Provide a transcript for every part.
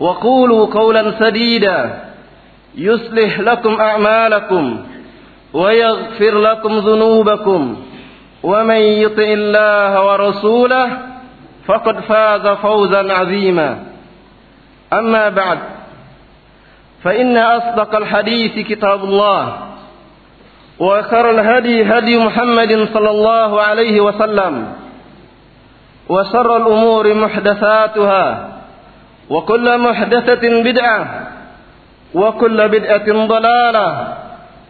وقولوا قولا سديدا. يصلح لكم أعمالكم ويغفر لكم ذنوبكم. ومن يطع الله ورسوله فقد فاز فوزا عظيما. أما بعد فإن أصدق الحديث كتاب الله وخير الهدي هدي محمد صلى الله عليه وسلم وشر الأمور محدثاتها وكل محدثة بدعة وكل بدعة ضلالة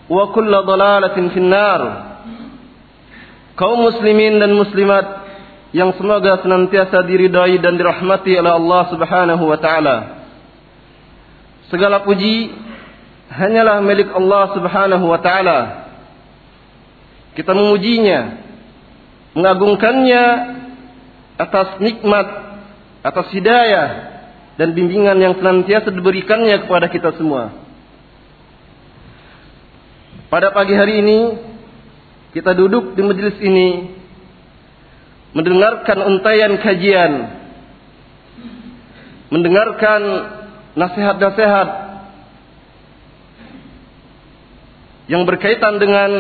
وكل ضلالة في النار kaum muslimin dan muslimat yang semoga senantiasa diridai dan dirahmati oleh Allah Subhanahu wa taala. Segala puji hanyalah milik Allah Subhanahu wa taala. Kita memujinya, mengagungkannya atas nikmat, atas hidayah dan bimbingan yang senantiasa diberikannya kepada kita semua. Pada pagi hari ini kita duduk di majelis ini mendengarkan untayan kajian, mendengarkan nasihat-nasihat yang berkaitan dengan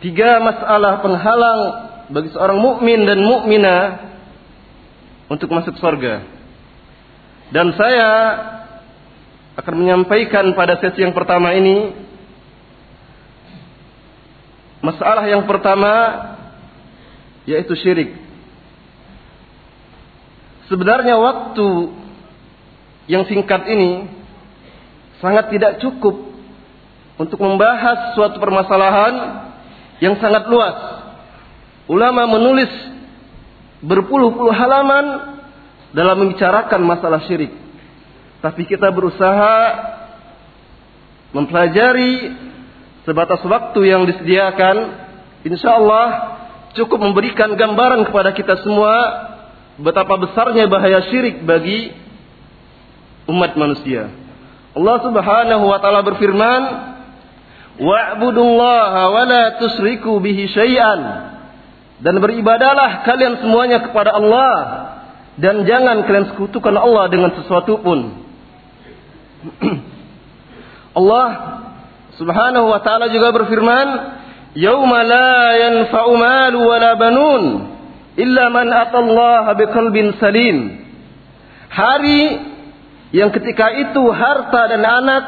tiga masalah penghalang bagi seorang mukmin dan mukminah untuk masuk surga. Dan saya akan menyampaikan pada sesi yang pertama ini masalah yang pertama yaitu syirik. Sebenarnya waktu yang singkat ini sangat tidak cukup untuk membahas suatu permasalahan yang sangat luas. Ulama menulis berpuluh-puluh halaman dalam membicarakan masalah syirik. Tapi kita berusaha mempelajari sebatas waktu yang disediakan. Insya Allah cukup memberikan gambaran kepada kita semua betapa besarnya bahaya syirik bagi umat manusia. Allah Subhanahu wa taala berfirman, "Wa'budullaha wa la tusyriku bihi syai'an." Dan beribadalah kalian semuanya kepada Allah dan jangan kalian sekutukan Allah dengan sesuatu pun. Allah Subhanahu wa taala juga berfirman, "Yauma la yanfa'u malu wa la banun illa man atallaha biqalbin salim." Hari yang ketika itu harta dan anak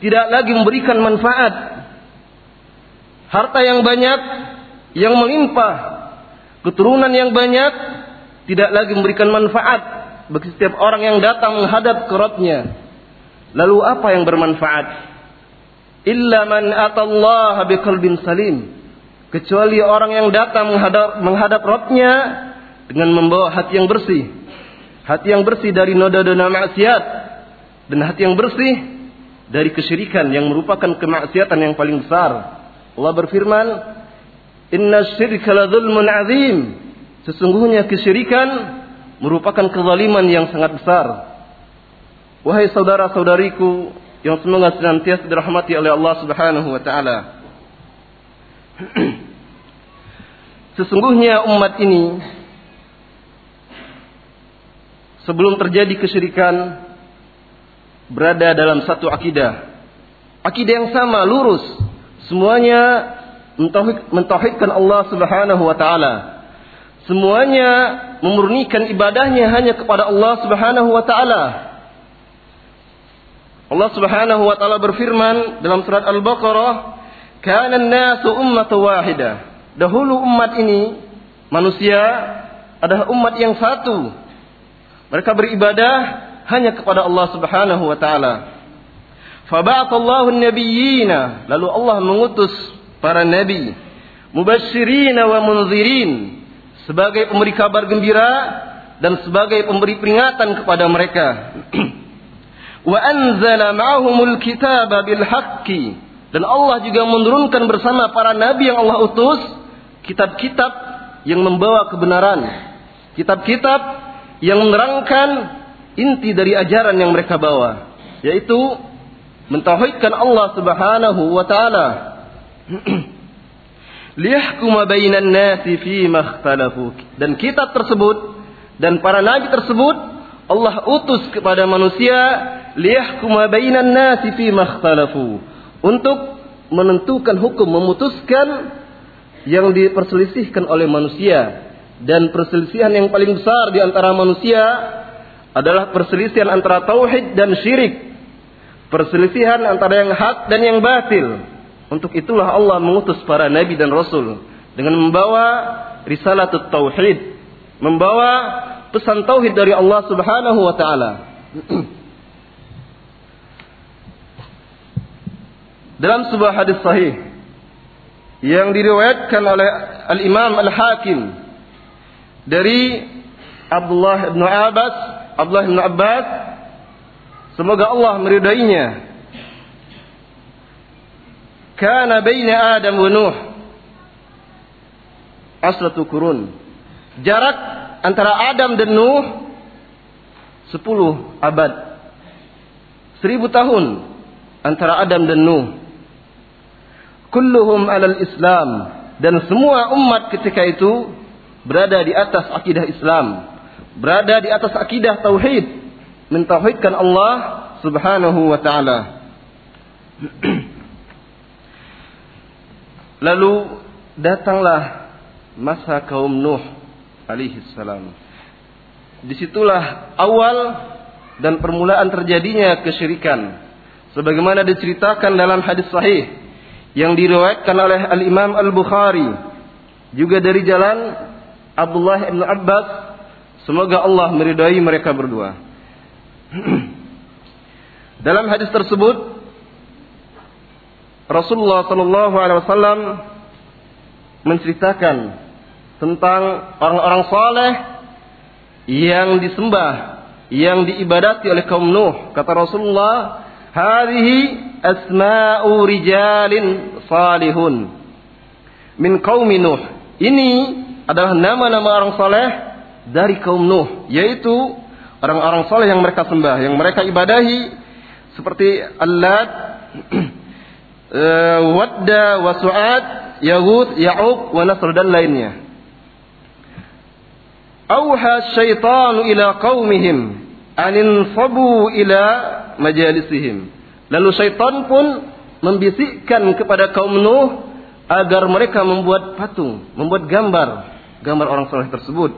tidak lagi memberikan manfaat. Harta yang banyak yang melimpah, keturunan yang banyak tidak lagi memberikan manfaat bagi setiap orang yang datang menghadap ke Rabbnya. Lalu apa yang bermanfaat? Illa man atallaha biqalbin salim. Kecuali orang yang datang menghadap menghadap Rabbnya dengan membawa hati yang bersih. Hati yang bersih dari noda-noda maksiat dan hati yang bersih dari kesyirikan yang merupakan kemaksiatan yang paling besar. Allah berfirman, "Inna syirka la dzulmun azim." Sesungguhnya kesyirikan merupakan kezaliman yang sangat besar. Wahai saudara-saudariku yang semoga senantiasa dirahmati oleh Allah Subhanahu wa taala. Sesungguhnya umat ini sebelum terjadi kesyirikan berada dalam satu akidah. Akidah yang sama, lurus. Semuanya mentauhidkan Allah Subhanahu wa taala. Semuanya memurnikan ibadahnya hanya kepada Allah Subhanahu wa taala. Allah Subhanahu wa taala berfirman dalam surat Al-Baqarah, "Kana an-nasu ummatan wahidah." Dahulu umat ini manusia adalah umat yang satu. Mereka beribadah hanya kepada Allah Subhanahu wa taala. Faba'athallahu an-nabiyyina, lalu Allah mengutus para nabi, mubasysyirin wa munzirin, sebagai pemberi kabar gembira dan sebagai pemberi peringatan kepada mereka. wa anzala ma'ahumul kitaba bil haqqi. Dan Allah juga menurunkan bersama para nabi yang Allah utus kitab-kitab yang membawa kebenaran. Kitab-kitab yang menerangkan inti dari ajaran yang mereka bawa yaitu mentauhidkan Allah Subhanahu wa taala liyahkuma bainan nasi fi makhtalafu dan kitab tersebut dan para nabi tersebut Allah utus kepada manusia liyahkuma bainan nasi fi makhtalafu untuk menentukan hukum memutuskan yang diperselisihkan oleh manusia. Dan perselisihan yang paling besar di antara manusia adalah perselisihan antara tauhid dan syirik. Perselisihan antara yang hak dan yang batil untuk itulah Allah mengutus para nabi dan rasul dengan membawa risalah tauhid membawa pesan tauhid dari Allah Subhanahu wa taala dalam sebuah hadis sahih yang diriwayatkan oleh Al-Imam Al-Hakim dari Abdullah bin Abbas, Abdullah bin Abbas semoga Allah meridainya. Kana baina Adam wa Nuh asratu kurun. Jarak antara Adam dan Nuh 10 abad. 1000 tahun antara Adam dan Nuh kulluhum alal Islam dan semua umat ketika itu berada di atas akidah Islam, berada di atas akidah tauhid, mentauhidkan Allah Subhanahu wa taala. Lalu datanglah masa kaum Nuh alaihi salam. Di situlah awal dan permulaan terjadinya kesyirikan. Sebagaimana diceritakan dalam hadis sahih yang diriwayatkan oleh Al Imam Al Bukhari juga dari jalan Abdullah bin Abbas semoga Allah meridai mereka berdua dalam hadis tersebut Rasulullah Shallallahu Alaihi Wasallam menceritakan tentang orang-orang saleh yang disembah, yang diibadati oleh kaum Nuh. Kata Rasulullah, Hadhihi asma'u rijalin salihun min qaumi Nuh. Ini adalah nama-nama orang saleh dari kaum Nuh, yaitu orang-orang saleh yang mereka sembah, yang mereka ibadahi seperti Allat, eh, Wadda, wa Su'ad, Yahud, Ya'ub, wa Nasr dan lainnya. Auha syaitanu ila qaumihim anin sabu ila majalisihim. Lalu syaitan pun membisikkan kepada kaum Nuh agar mereka membuat patung, membuat gambar, gambar orang soleh tersebut.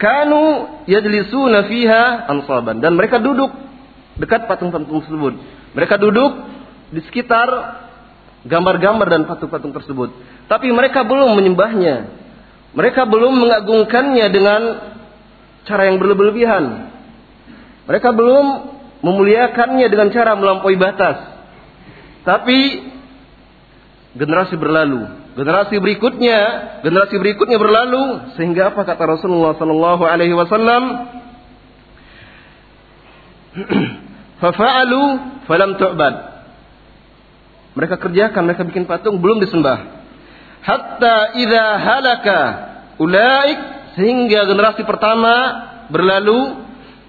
Kanu yajlisuna fiha ansaban dan mereka duduk dekat patung-patung tersebut. Mereka duduk di sekitar gambar-gambar dan patung-patung tersebut. Tapi mereka belum menyembahnya. Mereka belum mengagungkannya dengan cara yang berlebihan. Mereka belum memuliakannya dengan cara melampaui batas. Tapi generasi berlalu, generasi berikutnya, generasi berikutnya berlalu sehingga apa kata Rasulullah sallallahu alaihi wasallam? Fafa'alu falam tu'bad. Mereka kerjakan, mereka bikin patung belum disembah. Hatta idza halaka ulaik sehingga generasi pertama berlalu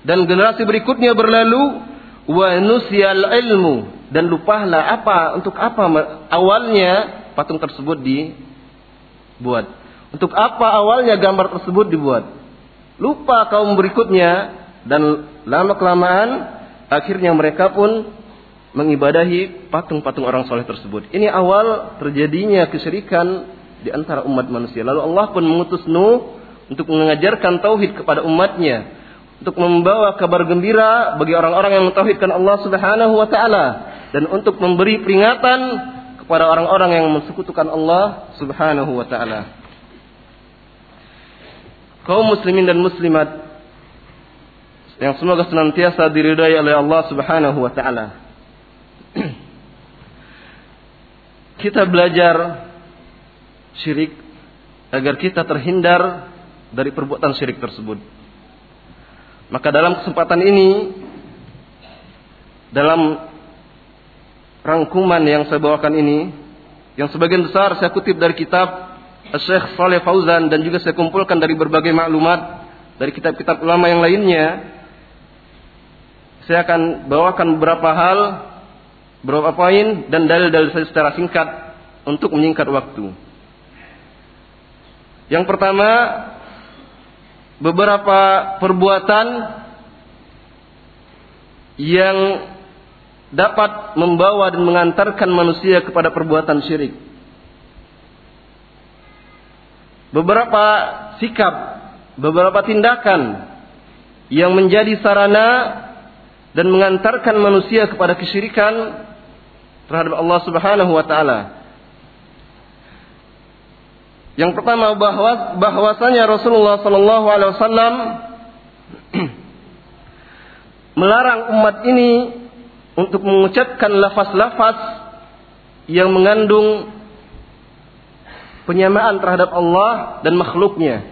dan generasi berikutnya berlalu wa nusyal ilmu dan lupalah apa untuk apa awalnya patung tersebut dibuat. Untuk apa awalnya gambar tersebut dibuat? Lupa kaum berikutnya dan lama kelamaan akhirnya mereka pun mengibadahi patung-patung orang soleh tersebut. Ini awal terjadinya kesyirikan di antara umat manusia. Lalu Allah pun mengutus Nuh untuk mengajarkan tauhid kepada umatnya untuk membawa kabar gembira bagi orang-orang yang mentauhidkan Allah Subhanahu wa taala dan untuk memberi peringatan kepada orang-orang yang mensekutukan Allah Subhanahu wa taala. Kaum muslimin dan muslimat yang semoga senantiasa diridhai oleh Allah Subhanahu wa taala. Kita belajar syirik agar kita terhindar dari perbuatan syirik tersebut. Maka dalam kesempatan ini dalam rangkuman yang saya bawakan ini yang sebagian besar saya kutip dari kitab Syekh Saleh Fauzan dan juga saya kumpulkan dari berbagai maklumat dari kitab-kitab ulama yang lainnya saya akan bawakan beberapa hal beberapa poin dan dalil-dalil saya secara singkat untuk menyingkat waktu. Yang pertama, beberapa perbuatan yang dapat membawa dan mengantarkan manusia kepada perbuatan syirik. Beberapa sikap, beberapa tindakan yang menjadi sarana dan mengantarkan manusia kepada kesyirikan terhadap Allah Subhanahu wa taala. Yang pertama bahwa bahwasanya Rasulullah sallallahu alaihi wasallam melarang umat ini untuk mengucapkan lafaz-lafaz yang mengandung penyamaan terhadap Allah dan makhluknya.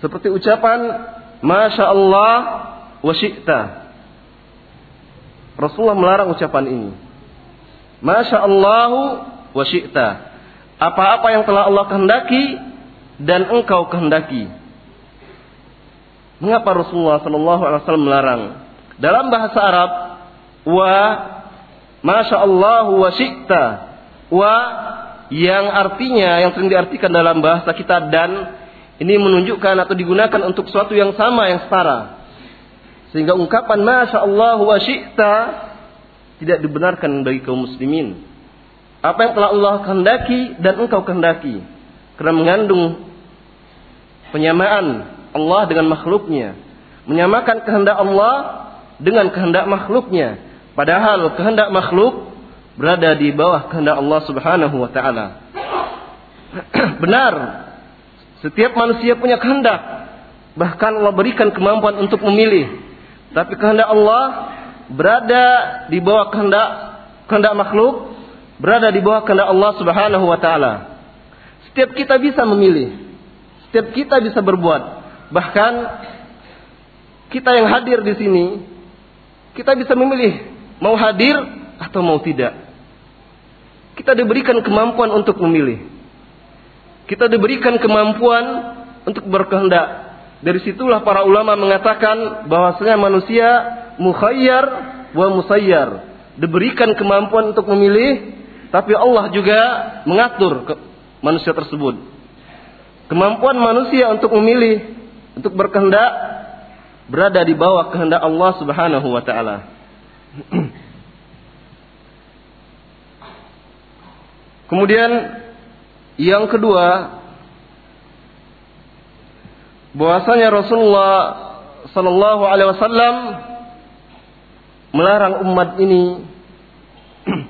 Seperti ucapan Masya Allah wa syi'ta. Rasulullah melarang ucapan ini. Masya Allahu wa syi'ta. Apa-apa yang telah Allah kehendaki dan engkau kehendaki. Mengapa Rasulullah Shallallahu Alaihi Wasallam melarang? Dalam bahasa Arab, wa masya Allah wa syi'ta, wa yang artinya yang sering diartikan dalam bahasa kita dan ini menunjukkan atau digunakan untuk sesuatu yang sama yang setara. Sehingga ungkapan masya Allah wa syi'ta tidak dibenarkan bagi kaum muslimin. Apa yang telah Allah kehendaki dan engkau kehendaki. Karena mengandung penyamaan Allah dengan makhluknya. Menyamakan kehendak Allah dengan kehendak makhluknya. Padahal kehendak makhluk berada di bawah kehendak Allah Subhanahu wa taala. Benar setiap manusia punya kehendak bahkan Allah berikan kemampuan untuk memilih tapi kehendak Allah berada di bawah kehendak kehendak makhluk berada di bawah kehendak Allah Subhanahu wa taala. Setiap kita bisa memilih. Setiap kita bisa berbuat. Bahkan kita yang hadir di sini kita bisa memilih mau hadir atau mau tidak. Kita diberikan kemampuan untuk memilih. Kita diberikan kemampuan untuk berkehendak. Dari situlah para ulama mengatakan bahwasanya manusia mukhayyar wa musayyar. Diberikan kemampuan untuk memilih tapi Allah juga mengatur ke manusia tersebut. Kemampuan manusia untuk memilih, untuk berkehendak berada di bawah kehendak Allah Subhanahu wa taala. Kemudian yang kedua bahwasanya Rasulullah sallallahu alaihi wasallam melarang umat ini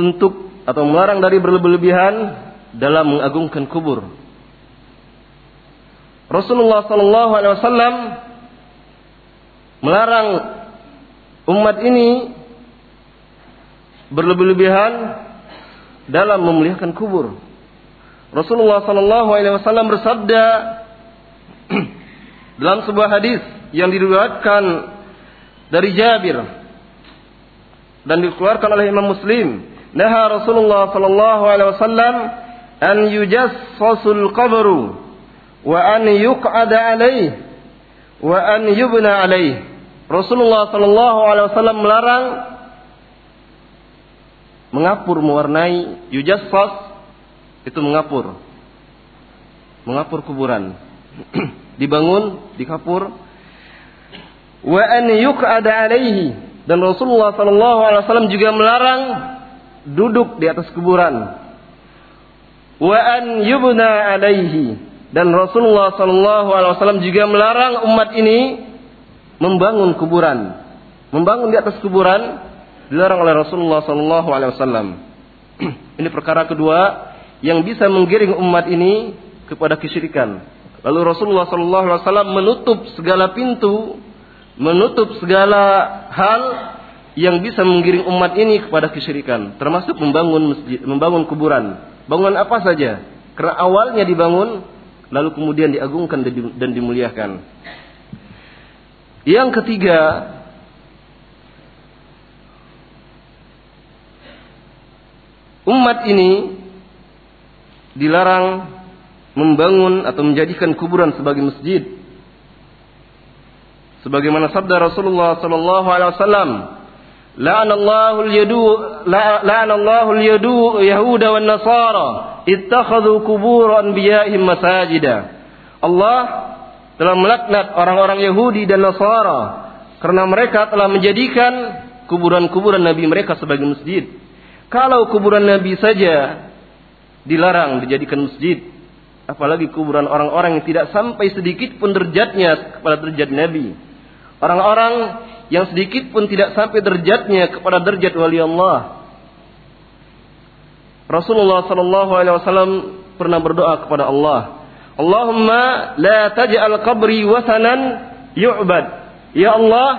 untuk atau melarang dari berlebihan dalam mengagungkan kubur. Rasulullah sallallahu alaihi wasallam melarang umat ini berlebihan dalam memuliakan kubur. Rasulullah Shallallahu Alaihi Wasallam bersabda dalam sebuah hadis yang diriwayatkan dari Jabir dan dikeluarkan oleh Imam Muslim. Naha Rasulullah Shallallahu Alaihi Wasallam an yujassasul qabru wa an yuq'ada alaih wa an yubna alaih. Rasulullah Shallallahu Alaihi Wasallam melarang mengapur mewarnai yujassas itu mengapur. Mengapur kuburan. Dibangun, dikapur. Wa an yuq'ada alaihi dan Rasulullah sallallahu alaihi wasallam juga melarang duduk di atas kuburan. Wa an yubna alaihi dan Rasulullah sallallahu alaihi wasallam juga melarang umat ini membangun kuburan. Membangun di atas kuburan dilarang oleh Rasulullah sallallahu alaihi wasallam. ini perkara kedua yang bisa menggiring umat ini kepada kesyirikan. Lalu Rasulullah sallallahu alaihi wasallam menutup segala pintu, menutup segala hal yang bisa menggiring umat ini kepada kesyirikan, termasuk membangun masjid, membangun kuburan. Bangunan apa saja? Karena awalnya dibangun lalu kemudian diagungkan dan dimuliakan. Yang ketiga, umat ini dilarang membangun atau menjadikan kuburan sebagai masjid. Sebagaimana sabda Rasulullah sallallahu alaihi wasallam, "La'anallahu al-yadu la'anallahu al-yadu yahuda wan nasara ittakhadhu qubur anbiya'ihim masajida." Allah telah melaknat orang-orang Yahudi dan Nasara karena mereka telah menjadikan kuburan-kuburan nabi mereka sebagai masjid. Kalau kuburan nabi saja dilarang dijadikan masjid, apalagi kuburan orang-orang yang tidak sampai sedikit pun derajatnya kepada derajat nabi. Orang-orang yang sedikit pun tidak sampai derajatnya kepada derajat wali Allah. Rasulullah sallallahu alaihi wasallam pernah berdoa kepada Allah, Allahumma la taj'al qabri wasanan yu'bad. Ya Allah,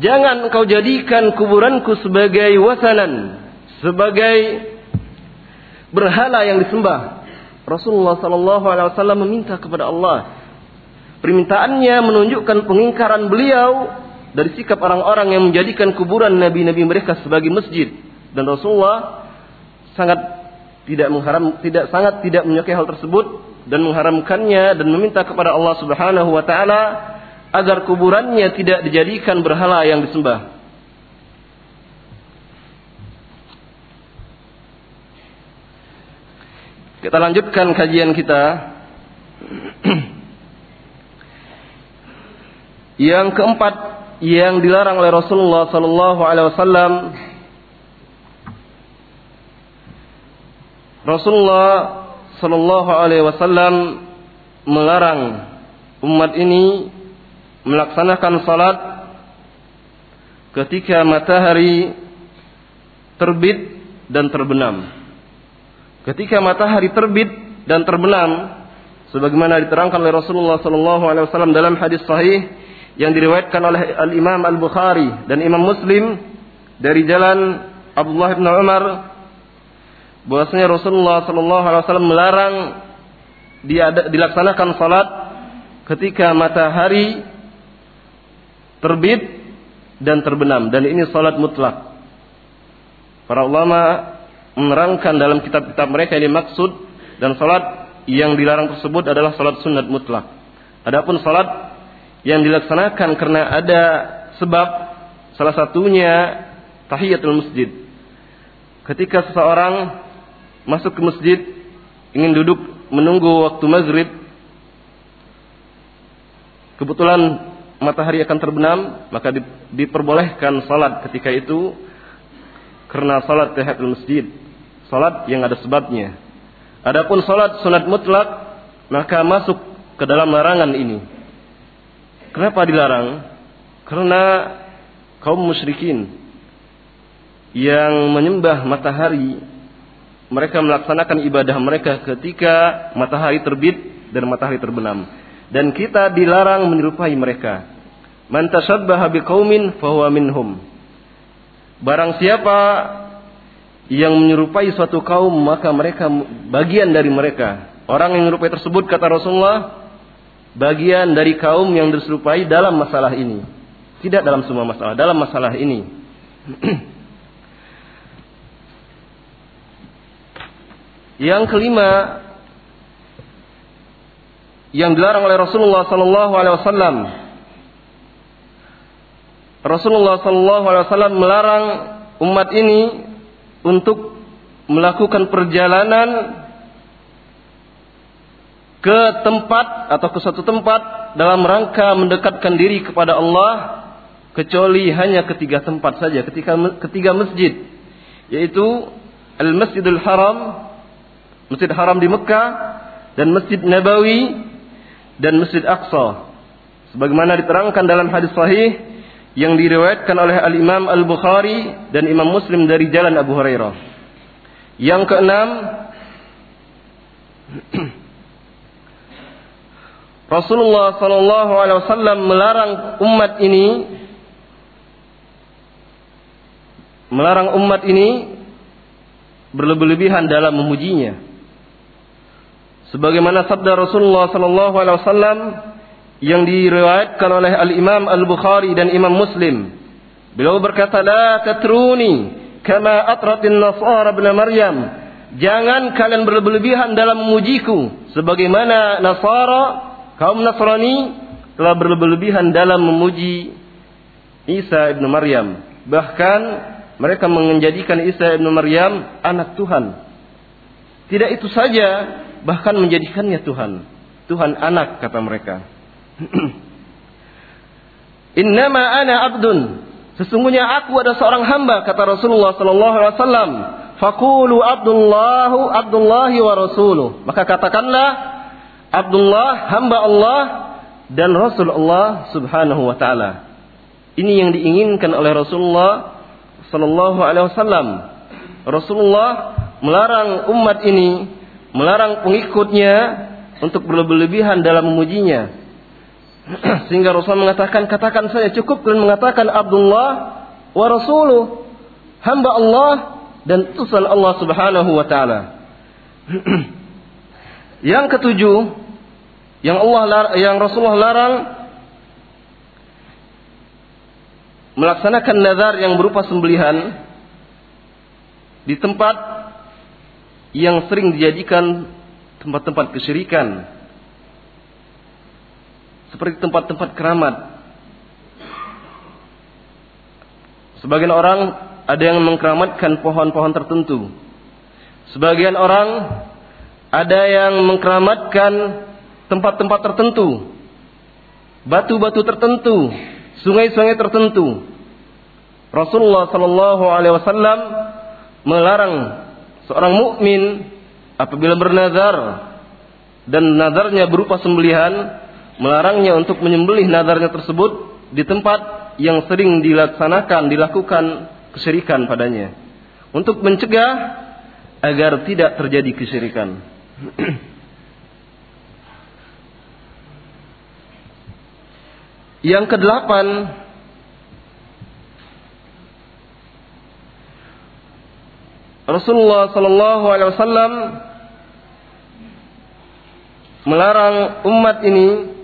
jangan engkau jadikan kuburanku sebagai wasanan, sebagai berhala yang disembah. Rasulullah sallallahu alaihi wasallam meminta kepada Allah. Permintaannya menunjukkan pengingkaran beliau dari sikap orang-orang yang menjadikan kuburan nabi-nabi mereka sebagai masjid dan Rasulullah sangat tidak mengharam tidak sangat tidak menyukai hal tersebut dan mengharamkannya dan meminta kepada Allah Subhanahu wa taala agar kuburannya tidak dijadikan berhala yang disembah. Kita lanjutkan kajian kita. yang keempat yang dilarang oleh Rasulullah sallallahu alaihi wasallam Rasulullah Shallallahu Alaihi Wasallam melarang umat ini melaksanakan salat ketika matahari terbit dan terbenam. Ketika matahari terbit dan terbenam, sebagaimana diterangkan oleh Rasulullah Shallallahu Alaihi Wasallam dalam hadis sahih yang diriwayatkan oleh Al Imam Al Bukhari dan Imam Muslim dari jalan Abdullah bin Umar bahwasanya Rasulullah Shallallahu Alaihi Wasallam melarang dilaksanakan salat ketika matahari terbit dan terbenam dan ini salat mutlak. Para ulama menerangkan dalam kitab-kitab mereka ini maksud dan salat yang dilarang tersebut adalah salat sunat mutlak. Adapun salat yang dilaksanakan karena ada sebab salah satunya tahiyatul masjid. Ketika seseorang masuk ke masjid, ingin duduk menunggu waktu maghrib, kebetulan matahari akan terbenam, maka diperbolehkan salat ketika itu karena salat tahiyatul masjid, salat yang ada sebabnya. Adapun salat sunat mutlak maka masuk ke dalam larangan ini. Kenapa dilarang? Karena kaum musyrikin yang menyembah matahari mereka melaksanakan ibadah mereka ketika matahari terbit dan matahari terbenam. Dan kita dilarang menyerupai mereka. Man tashabbaha biqaumin fahuwa minhum. Barang siapa yang menyerupai suatu kaum maka mereka bagian dari mereka. Orang yang menyerupai tersebut kata Rasulullah bagian dari kaum yang diserupai dalam masalah ini. Tidak dalam semua masalah, dalam masalah ini. Yang kelima yang dilarang oleh Rasulullah sallallahu alaihi wasallam Rasulullah sallallahu alaihi wasallam melarang umat ini untuk melakukan perjalanan ke tempat atau ke suatu tempat dalam rangka mendekatkan diri kepada Allah kecuali hanya ketiga tempat saja ketika ketiga masjid yaitu Al-Masjidul Haram Masjid Haram di Mekah dan Masjid Nabawi dan Masjid Aqsa. Sebagaimana diterangkan dalam hadis sahih yang diriwayatkan oleh Al-Imam Al-Bukhari dan Imam Muslim dari jalan Abu Hurairah. Yang keenam Rasulullah sallallahu alaihi wasallam melarang umat ini melarang umat ini berlebih-lebihan dalam memujinya. Sebagaimana sabda Rasulullah sallallahu alaihi wasallam yang diriwayatkan oleh Al-Imam Al-Bukhari dan Imam Muslim. Beliau berkata, "La tatruni kama atratin Nasara bin Maryam." Jangan kalian berlebihan dalam memujiku sebagaimana Nasara kaum Nasrani telah berlebihan dalam memuji Isa ibnu Maryam. Bahkan mereka menjadikan Isa ibnu Maryam anak Tuhan. Tidak itu saja, bahkan menjadikannya Tuhan. Tuhan anak kata mereka. Innama ana abdun. Sesungguhnya aku adalah seorang hamba kata Rasulullah sallallahu alaihi wasallam. Faqulu Abdullahu Abdullahi wa rasuluh. Maka katakanlah Abdullah hamba Allah dan Rasul Allah Subhanahu wa taala. Ini yang diinginkan oleh Rasulullah sallallahu alaihi wasallam. Rasulullah melarang umat ini, melarang pengikutnya untuk berlebihan dalam memujinya. Sehingga Rasul mengatakan, katakan saya cukup dan mengatakan Abdullah wa Rasuluh. Hamba Allah dan utusan Allah subhanahu wa ta'ala. yang ketujuh, yang Allah yang Rasulullah larang melaksanakan nazar yang berupa sembelihan di tempat yang sering dijadikan tempat-tempat kesyirikan seperti tempat-tempat keramat. Sebagian orang ada yang mengkeramatkan pohon-pohon tertentu. Sebagian orang ada yang mengkeramatkan tempat-tempat tertentu. Batu-batu tertentu, sungai-sungai tertentu. Rasulullah sallallahu alaihi wasallam melarang seorang mukmin apabila bernazar dan nazarnya berupa sembelihan melarangnya untuk menyembelih nadarnya tersebut di tempat yang sering dilaksanakan, dilakukan kesyirikan padanya. Untuk mencegah agar tidak terjadi kesyirikan. yang kedelapan, Rasulullah Sallallahu Alaihi Wasallam melarang umat ini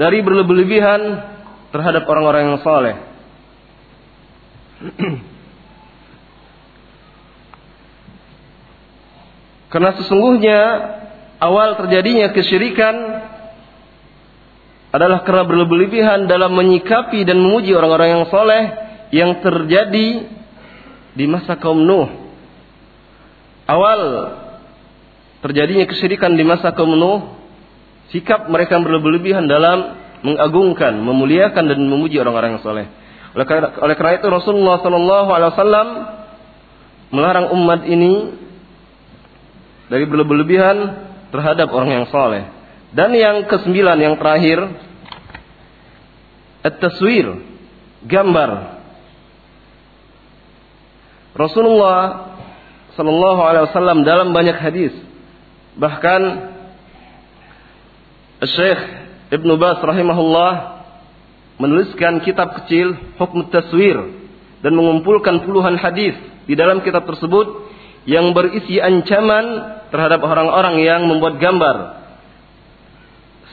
dari berlebihan terhadap orang-orang yang saleh. Karena sesungguhnya awal terjadinya kesyirikan adalah karena berlebihan dalam menyikapi dan memuji orang-orang yang soleh yang terjadi di masa kaum Nuh. Awal terjadinya kesyirikan di masa kaum Nuh sikap mereka berlebihan dalam mengagungkan, memuliakan dan memuji orang-orang yang soleh. Oleh, karena itu Rasulullah Sallallahu Alaihi Wasallam melarang umat ini dari berlebihan terhadap orang yang soleh. Dan yang kesembilan yang terakhir, at-taswir, gambar. Rasulullah Sallallahu Alaihi Wasallam dalam banyak hadis bahkan Syekh Ibnu Bas rahimahullah menuliskan kitab kecil Hukum Taswir dan mengumpulkan puluhan hadis di dalam kitab tersebut yang berisi ancaman terhadap orang-orang yang membuat gambar.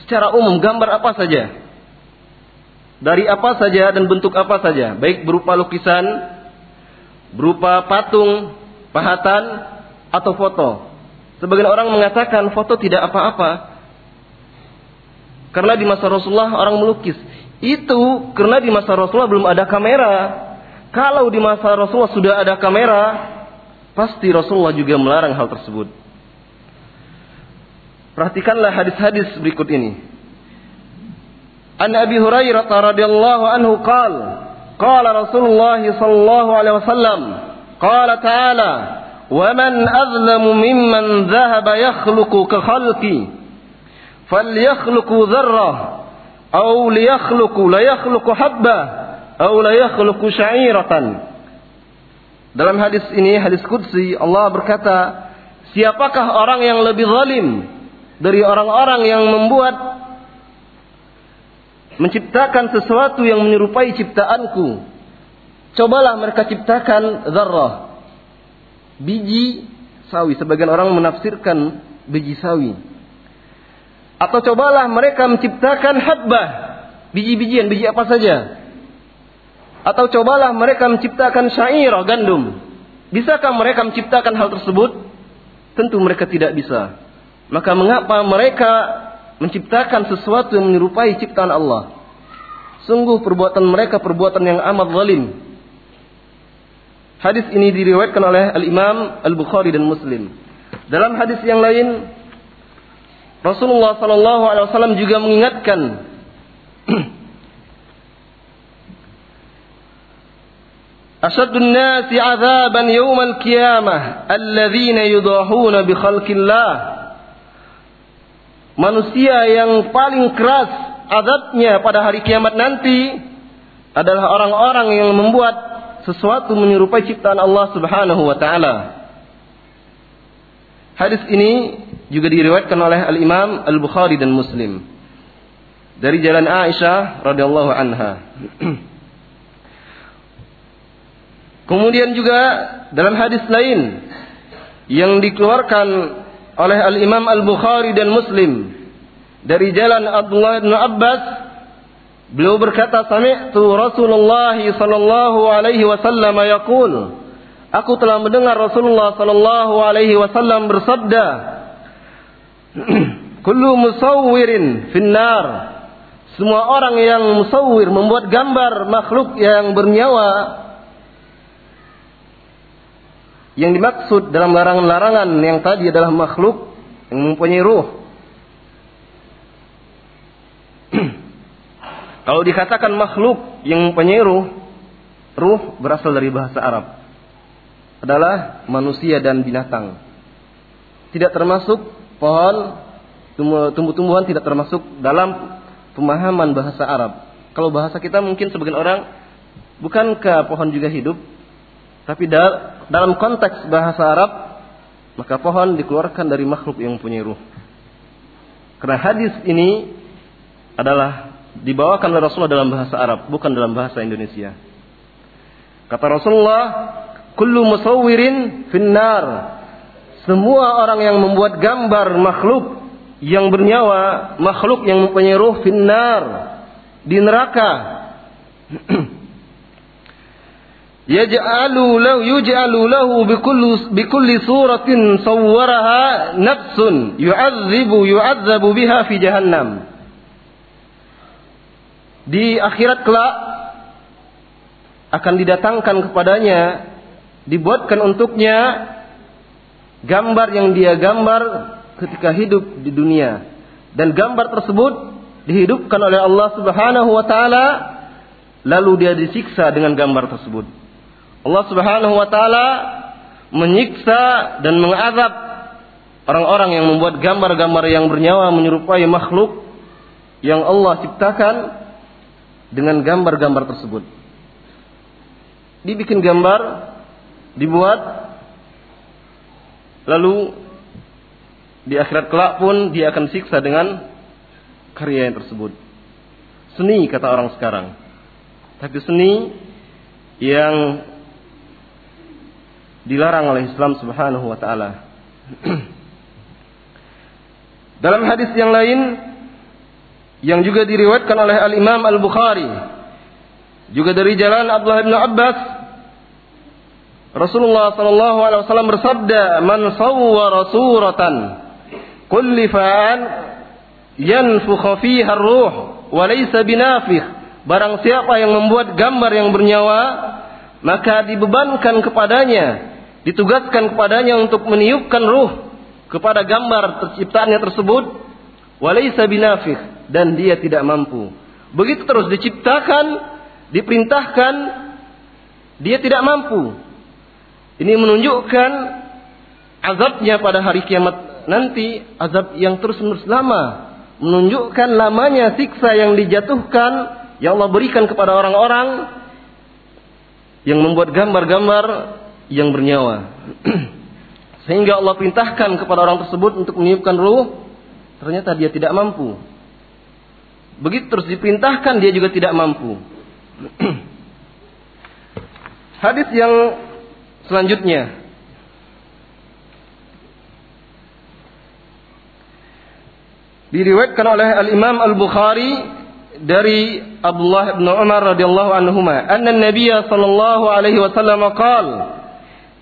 Secara umum gambar apa saja? Dari apa saja dan bentuk apa saja, baik berupa lukisan, berupa patung, pahatan atau foto. Sebagian orang mengatakan foto tidak apa-apa, Karena di masa Rasulullah orang melukis. Itu karena di masa Rasulullah belum ada kamera. Kalau di masa Rasulullah sudah ada kamera, pasti Rasulullah juga melarang hal tersebut. Perhatikanlah hadis-hadis berikut ini. An Abi Hurairah radhiyallahu anhu qala Rasulullah sallallahu alaihi wasallam qala ta'ala azlamu mimman dhahaba yakhluqu ka khalqi falyakhluqu dharrah aw liyakhluqu la yakhluqu habba aw la yakhluqu sya'iratan dalam hadis ini hadis qudsi Allah berkata siapakah orang yang lebih zalim dari orang-orang yang membuat menciptakan sesuatu yang menyerupai ciptaanku. Cobalah mereka ciptakan zarrah. Biji sawi. Sebagian orang menafsirkan biji sawi. Atau cobalah mereka menciptakan habbah. Biji-bijian, biji apa saja. Atau cobalah mereka menciptakan syair, gandum. Bisakah mereka menciptakan hal tersebut? Tentu mereka tidak bisa. Maka mengapa mereka menciptakan sesuatu yang menyerupai ciptaan Allah. Sungguh perbuatan mereka perbuatan yang amat zalim. Hadis ini diriwayatkan oleh Al-Imam Al-Bukhari dan Muslim. Dalam hadis yang lain Rasulullah sallallahu alaihi wasallam juga mengingatkan Asyadun nasi 'adzaban yaumal qiyamah alladzina yudahuna bi khalqillah manusia yang paling keras azabnya pada hari kiamat nanti adalah orang-orang yang membuat sesuatu menyerupai ciptaan Allah Subhanahu wa taala. Hadis ini juga diriwayatkan oleh Al-Imam Al-Bukhari dan Muslim dari jalan Aisyah radhiyallahu anha. Kemudian juga dalam hadis lain yang dikeluarkan oleh Al-Imam Al-Bukhari dan Muslim dari jalan Abdullah bin Abbas beliau berkata sami'tu Rasulullah sallallahu alaihi wasallam yaqul Aku telah mendengar Rasulullah sallallahu alaihi wasallam bersabda Kullu musawwirin finnar Semua orang yang musawwir membuat gambar makhluk yang bernyawa yang dimaksud dalam larangan-larangan yang tadi adalah makhluk yang mempunyai ruh. Kalau dikatakan makhluk yang mempunyai ruh, ruh berasal dari bahasa Arab. Adalah manusia dan binatang. Tidak termasuk pohon, tumbuh-tumbuhan tidak termasuk dalam pemahaman bahasa Arab. Kalau bahasa kita mungkin sebagian orang, bukankah pohon juga hidup? Tapi dalam konteks bahasa Arab, maka pohon dikeluarkan dari makhluk yang punya ruh. Karena hadis ini adalah dibawakan oleh Rasulullah dalam bahasa Arab, bukan dalam bahasa Indonesia. Kata Rasulullah, "Kullu musawwirin finnar." Semua orang yang membuat gambar makhluk yang bernyawa, makhluk yang mempunyai ruh finnar di neraka. yaj'alu lahu yuj'alu lahu bikulli bikulli suratin sawwaraha nafsun yu'adzibu yu'adzabu biha fi jahannam di akhirat kelak akan didatangkan kepadanya dibuatkan untuknya gambar yang dia gambar ketika hidup di dunia dan gambar tersebut dihidupkan oleh Allah Subhanahu wa taala lalu dia disiksa dengan gambar tersebut Allah Subhanahu wa taala menyiksa dan mengazab orang-orang yang membuat gambar-gambar yang bernyawa menyerupai makhluk yang Allah ciptakan dengan gambar-gambar tersebut. Dibikin gambar, dibuat, lalu di akhirat kelak pun dia akan siksa dengan karya yang tersebut. Seni kata orang sekarang. Tapi seni yang dilarang oleh Islam Subhanahu wa taala. Dalam hadis yang lain yang juga diriwayatkan oleh Al Imam Al Bukhari juga dari jalan Abdullah bin Abbas Rasulullah sallallahu alaihi wasallam bersabda man sawwara suratan kullifan yanfukha fiha ruh wa laysa binafikh. Barang siapa yang membuat gambar yang bernyawa, maka dibebankan kepadanya, ditugaskan kepadanya untuk meniupkan ruh kepada gambar terciptaannya tersebut, wa laysa binafikh dan dia tidak mampu. Begitu terus diciptakan, diperintahkan, dia tidak mampu. Ini menunjukkan azabnya pada hari kiamat nanti, azab yang terus-menerus lama. Menunjukkan lamanya siksa yang dijatuhkan, yang Allah berikan kepada orang-orang yang membuat gambar-gambar yang bernyawa. Sehingga Allah perintahkan kepada orang tersebut untuk meniupkan ruh, ternyata dia tidak mampu. Begitu terus diperintahkan dia juga tidak mampu. Hadis yang selanjutnya diriwayatkan oleh Al Imam Al Bukhari dari Abdullah bin Umar radhiyallahu anhuma anna Nabiy sallallahu alaihi wasallam qala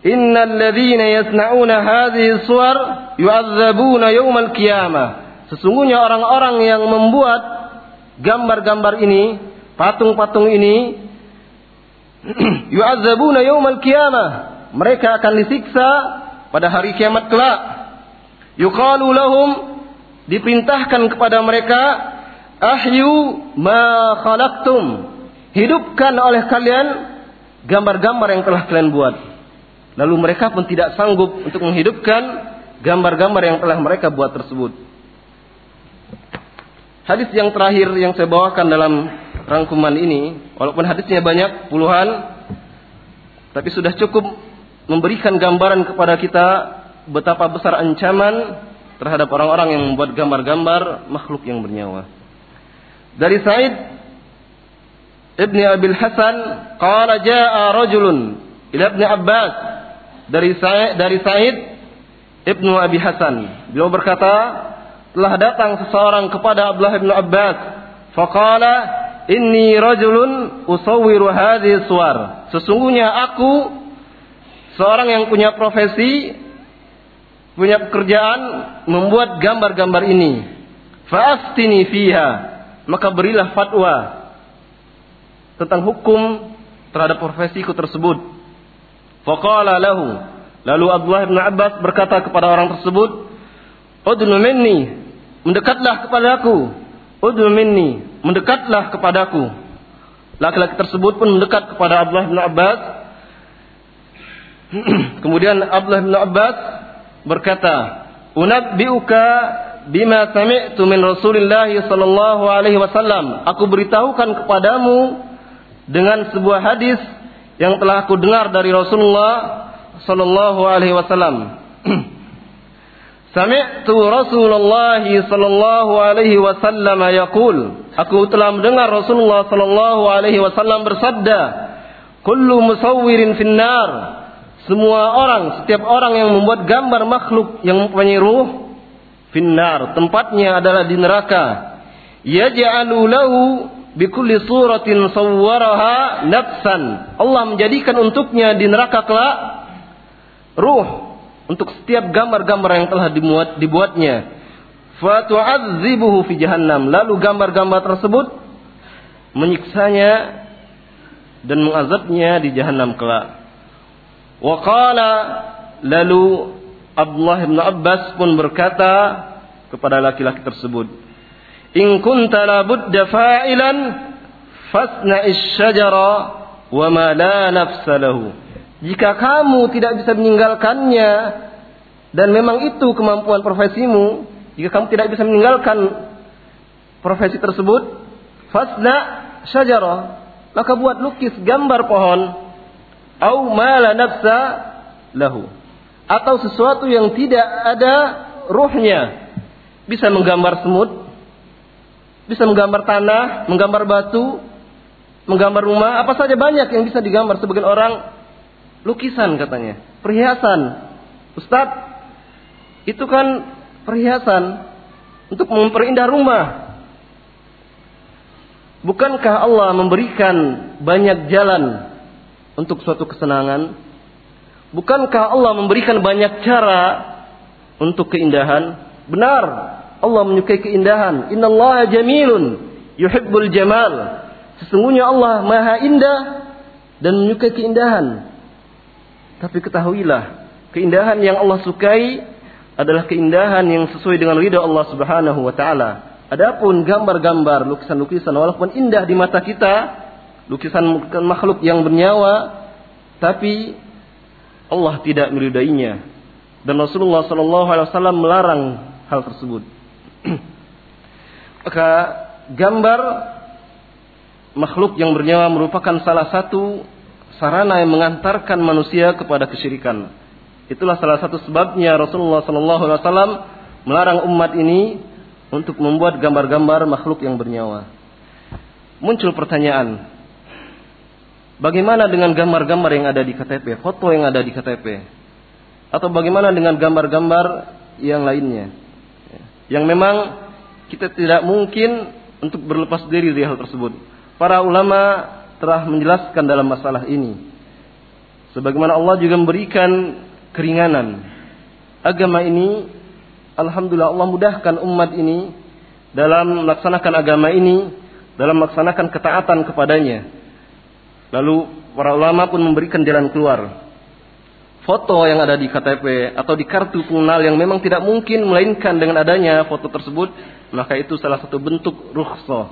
إن الذين يصنعون هذه الصور يعذبون يوم القيامة Sesungguhnya orang-orang yang membuat gambar-gambar ini, patung-patung ini, yu'adzabuna yaumal qiyamah. Mereka akan disiksa pada hari kiamat kelak. Yuqalu lahum diperintahkan kepada mereka, ahyu ma khalaqtum. Hidupkan oleh kalian gambar-gambar yang telah kalian buat. Lalu mereka pun tidak sanggup untuk menghidupkan gambar-gambar yang telah mereka buat tersebut. Hadis yang terakhir yang saya bawakan dalam rangkuman ini, walaupun hadisnya banyak puluhan, tapi sudah cukup memberikan gambaran kepada kita betapa besar ancaman terhadap orang-orang yang membuat gambar-gambar makhluk yang bernyawa. Dari Said Ibni Abil Hasan, qala jaa rajulun ila Ibni Abbas dari Said dari Said Ibnu Abi Hasan. Beliau berkata, telah datang seseorang kepada Abdullah bin Abbas. Faqala, Inni rajulun usawwiru hadhihi suwar. Sesungguhnya aku seorang yang punya profesi, punya pekerjaan membuat gambar-gambar ini. Fa'aftini fiha. Maka berilah fatwa tentang hukum terhadap profesiku tersebut. Faqala lahu. Lalu Abdullah bin Abbas berkata kepada orang tersebut, Udnu minni mendekatlah kepadaku. Udhu minni, mendekatlah kepadaku. Laki-laki tersebut pun mendekat kepada Abdullah bin Abbas. Kemudian Abdullah bin Abbas berkata, "Unabbiuka bima sami'tu min Rasulillah sallallahu alaihi wasallam." Aku beritahukan kepadamu dengan sebuah hadis yang telah aku dengar dari Rasulullah sallallahu alaihi wasallam. Sami'tu Rasulullah sallallahu alaihi wasallam yaqul Aku telah mendengar Rasulullah sallallahu alaihi wasallam bersabda Kullu musawwirin finnar Semua orang, setiap orang yang membuat gambar makhluk yang mempunyai ruh finnar, tempatnya adalah di neraka. Yaj'alu lahu bikulli suratin sawwaraha nafsan. Allah menjadikan untuknya di neraka kelak ruh untuk setiap gambar-gambar yang telah dimuat dibuatnya. Fatu'adzibuhu fi jahannam. Lalu gambar-gambar tersebut menyiksanya dan mengazabnya di jahannam kelak. Wa qala lalu Abdullah bin Abbas pun berkata kepada laki-laki tersebut, "In kunta la budda fa'ilan fasna'is syajara wa ma la nafsa lahu." Jika kamu tidak bisa meninggalkannya dan memang itu kemampuan profesimu, jika kamu tidak bisa meninggalkan profesi tersebut, fasna syajara, maka buat lukis gambar pohon, au mala nafsa lahu. Atau sesuatu yang tidak ada ruhnya. Bisa menggambar semut, bisa menggambar tanah, menggambar batu, menggambar rumah, apa saja banyak yang bisa digambar sebagian orang lukisan katanya, perhiasan. Ustadz, itu kan perhiasan untuk memperindah rumah. Bukankah Allah memberikan banyak jalan untuk suatu kesenangan? Bukankah Allah memberikan banyak cara untuk keindahan? Benar. Allah menyukai keindahan. Innallaha jamilun yuhibbul jamal. Sesungguhnya Allah Maha Indah dan menyukai keindahan. Tapi ketahuilah, keindahan yang Allah sukai adalah keindahan yang sesuai dengan ridha Allah Subhanahu wa taala. Adapun gambar-gambar, lukisan-lukisan walaupun indah di mata kita, lukisan makhluk yang bernyawa, tapi Allah tidak meridainya. Dan Rasulullah Shallallahu alaihi wasallam melarang hal tersebut. Maka gambar makhluk yang bernyawa merupakan salah satu sarana yang mengantarkan manusia kepada kesyirikan. Itulah salah satu sebabnya Rasulullah Sallallahu Alaihi Wasallam melarang umat ini untuk membuat gambar-gambar makhluk yang bernyawa. Muncul pertanyaan, bagaimana dengan gambar-gambar yang ada di KTP, foto yang ada di KTP, atau bagaimana dengan gambar-gambar yang lainnya, yang memang kita tidak mungkin untuk berlepas diri dari hal tersebut. Para ulama telah menjelaskan dalam masalah ini. Sebagaimana Allah juga memberikan keringanan. Agama ini, Alhamdulillah Allah mudahkan umat ini dalam melaksanakan agama ini, dalam melaksanakan ketaatan kepadanya. Lalu para ulama pun memberikan jalan keluar. Foto yang ada di KTP atau di kartu pengenal yang memang tidak mungkin melainkan dengan adanya foto tersebut, maka itu salah satu bentuk rukhsah,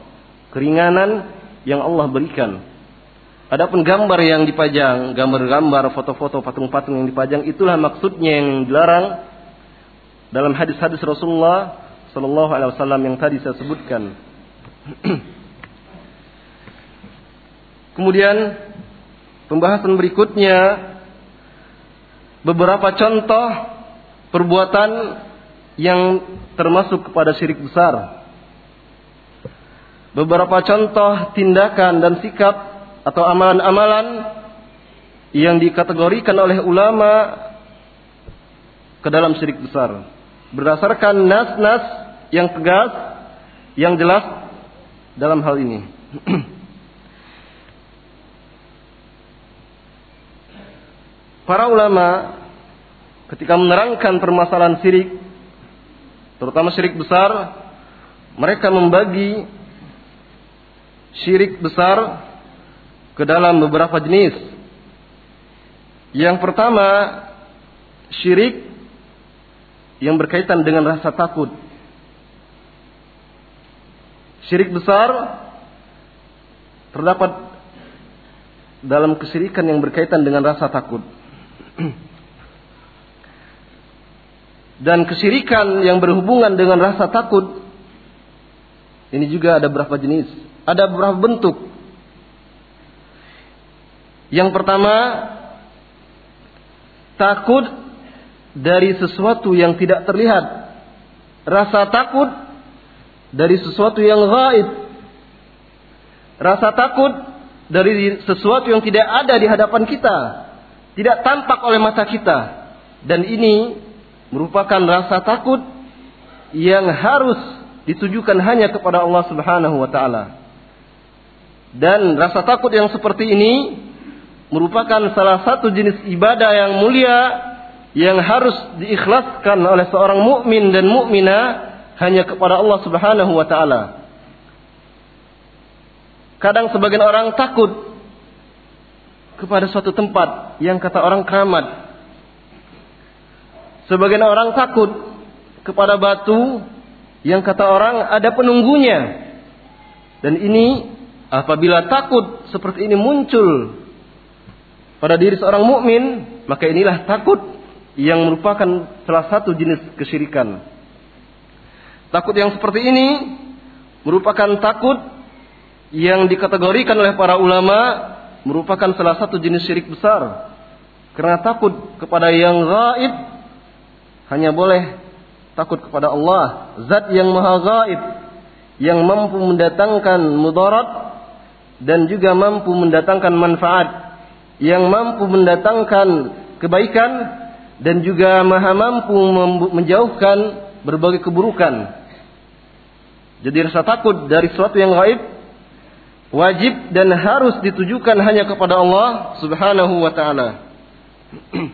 keringanan yang Allah berikan. Adapun gambar yang dipajang, gambar-gambar, foto-foto, patung-patung yang dipajang, itulah maksudnya yang dilarang dalam hadis-hadis Rasulullah Sallallahu Alaihi Wasallam yang tadi saya sebutkan. Kemudian pembahasan berikutnya beberapa contoh perbuatan yang termasuk kepada syirik besar. Beberapa contoh tindakan dan sikap atau amalan-amalan yang dikategorikan oleh ulama ke dalam syirik besar. Berdasarkan nas-nas yang tegas yang jelas dalam hal ini para ulama ketika menerangkan permasalahan syirik terutama syirik besar mereka membagi syirik besar ke dalam beberapa jenis. Yang pertama, syirik yang berkaitan dengan rasa takut. Syirik besar terdapat dalam kesyirikan yang berkaitan dengan rasa takut. Dan kesyirikan yang berhubungan dengan rasa takut ini juga ada berapa jenis ada beberapa bentuk. Yang pertama, takut dari sesuatu yang tidak terlihat. Rasa takut dari sesuatu yang gaib. Rasa takut dari sesuatu yang tidak ada di hadapan kita. Tidak tampak oleh mata kita. Dan ini merupakan rasa takut yang harus ditujukan hanya kepada Allah Subhanahu wa taala. Dan rasa takut yang seperti ini merupakan salah satu jenis ibadah yang mulia yang harus diikhlaskan oleh seorang mukmin dan mukminah hanya kepada Allah Subhanahu wa taala. Kadang sebagian orang takut kepada suatu tempat yang kata orang keramat. Sebagian orang takut kepada batu yang kata orang ada penunggunya. Dan ini Apabila takut seperti ini muncul pada diri seorang mukmin, maka inilah takut yang merupakan salah satu jenis kesyirikan. Takut yang seperti ini merupakan takut yang dikategorikan oleh para ulama merupakan salah satu jenis syirik besar. Karena takut kepada yang gaib hanya boleh takut kepada Allah, zat yang maha gaib yang mampu mendatangkan mudarat dan juga mampu mendatangkan manfaat yang mampu mendatangkan kebaikan dan juga maha mampu menjauhkan berbagai keburukan. Jadi rasa takut dari sesuatu yang gaib wajib dan harus ditujukan hanya kepada Allah Subhanahu wa taala.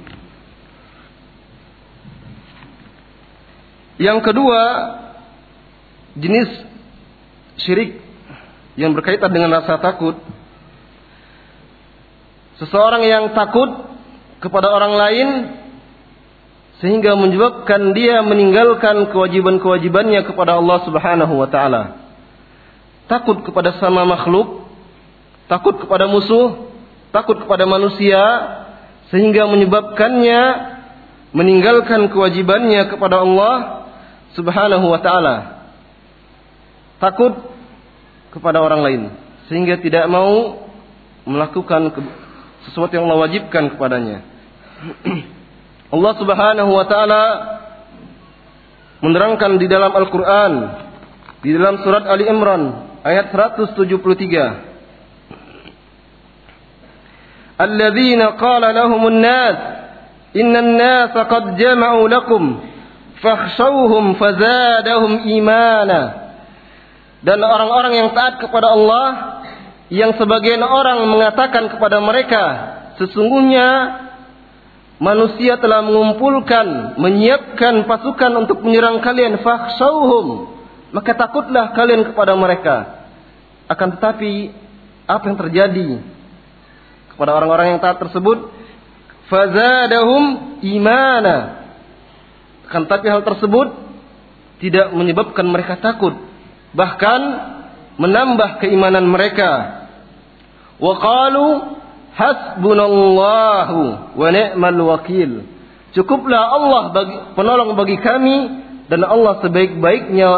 yang kedua, jenis syirik yang berkaitan dengan rasa takut. Seseorang yang takut kepada orang lain sehingga menyebabkan dia meninggalkan kewajiban-kewajibannya kepada Allah Subhanahu wa taala. Takut kepada sama makhluk, takut kepada musuh, takut kepada manusia sehingga menyebabkannya meninggalkan kewajibannya kepada Allah Subhanahu wa taala. Takut kepada orang lain sehingga tidak mau melakukan sesuatu yang Allah wajibkan kepadanya. Allah Subhanahu wa taala menerangkan di dalam Al-Qur'an di dalam surat Ali Imran ayat 173 Alladzina qala lahumun nas innan nas qad jama'u lakum fakhshawhum fazadahum imana dan orang-orang yang taat kepada Allah yang sebagian orang mengatakan kepada mereka sesungguhnya manusia telah mengumpulkan, menyiapkan pasukan untuk menyerang kalian, fakhshawhum. Maka takutlah kalian kepada mereka. Akan tetapi apa yang terjadi kepada orang-orang yang taat tersebut? Fazadahum imana. Akan tetapi hal tersebut tidak menyebabkan mereka takut, bahkan menambah keimanan mereka. Wa qalu Hasbunallahu wa ni'mal wakil. Cukuplah Allah bagi, penolong bagi kami dan Allah sebaik-baiknya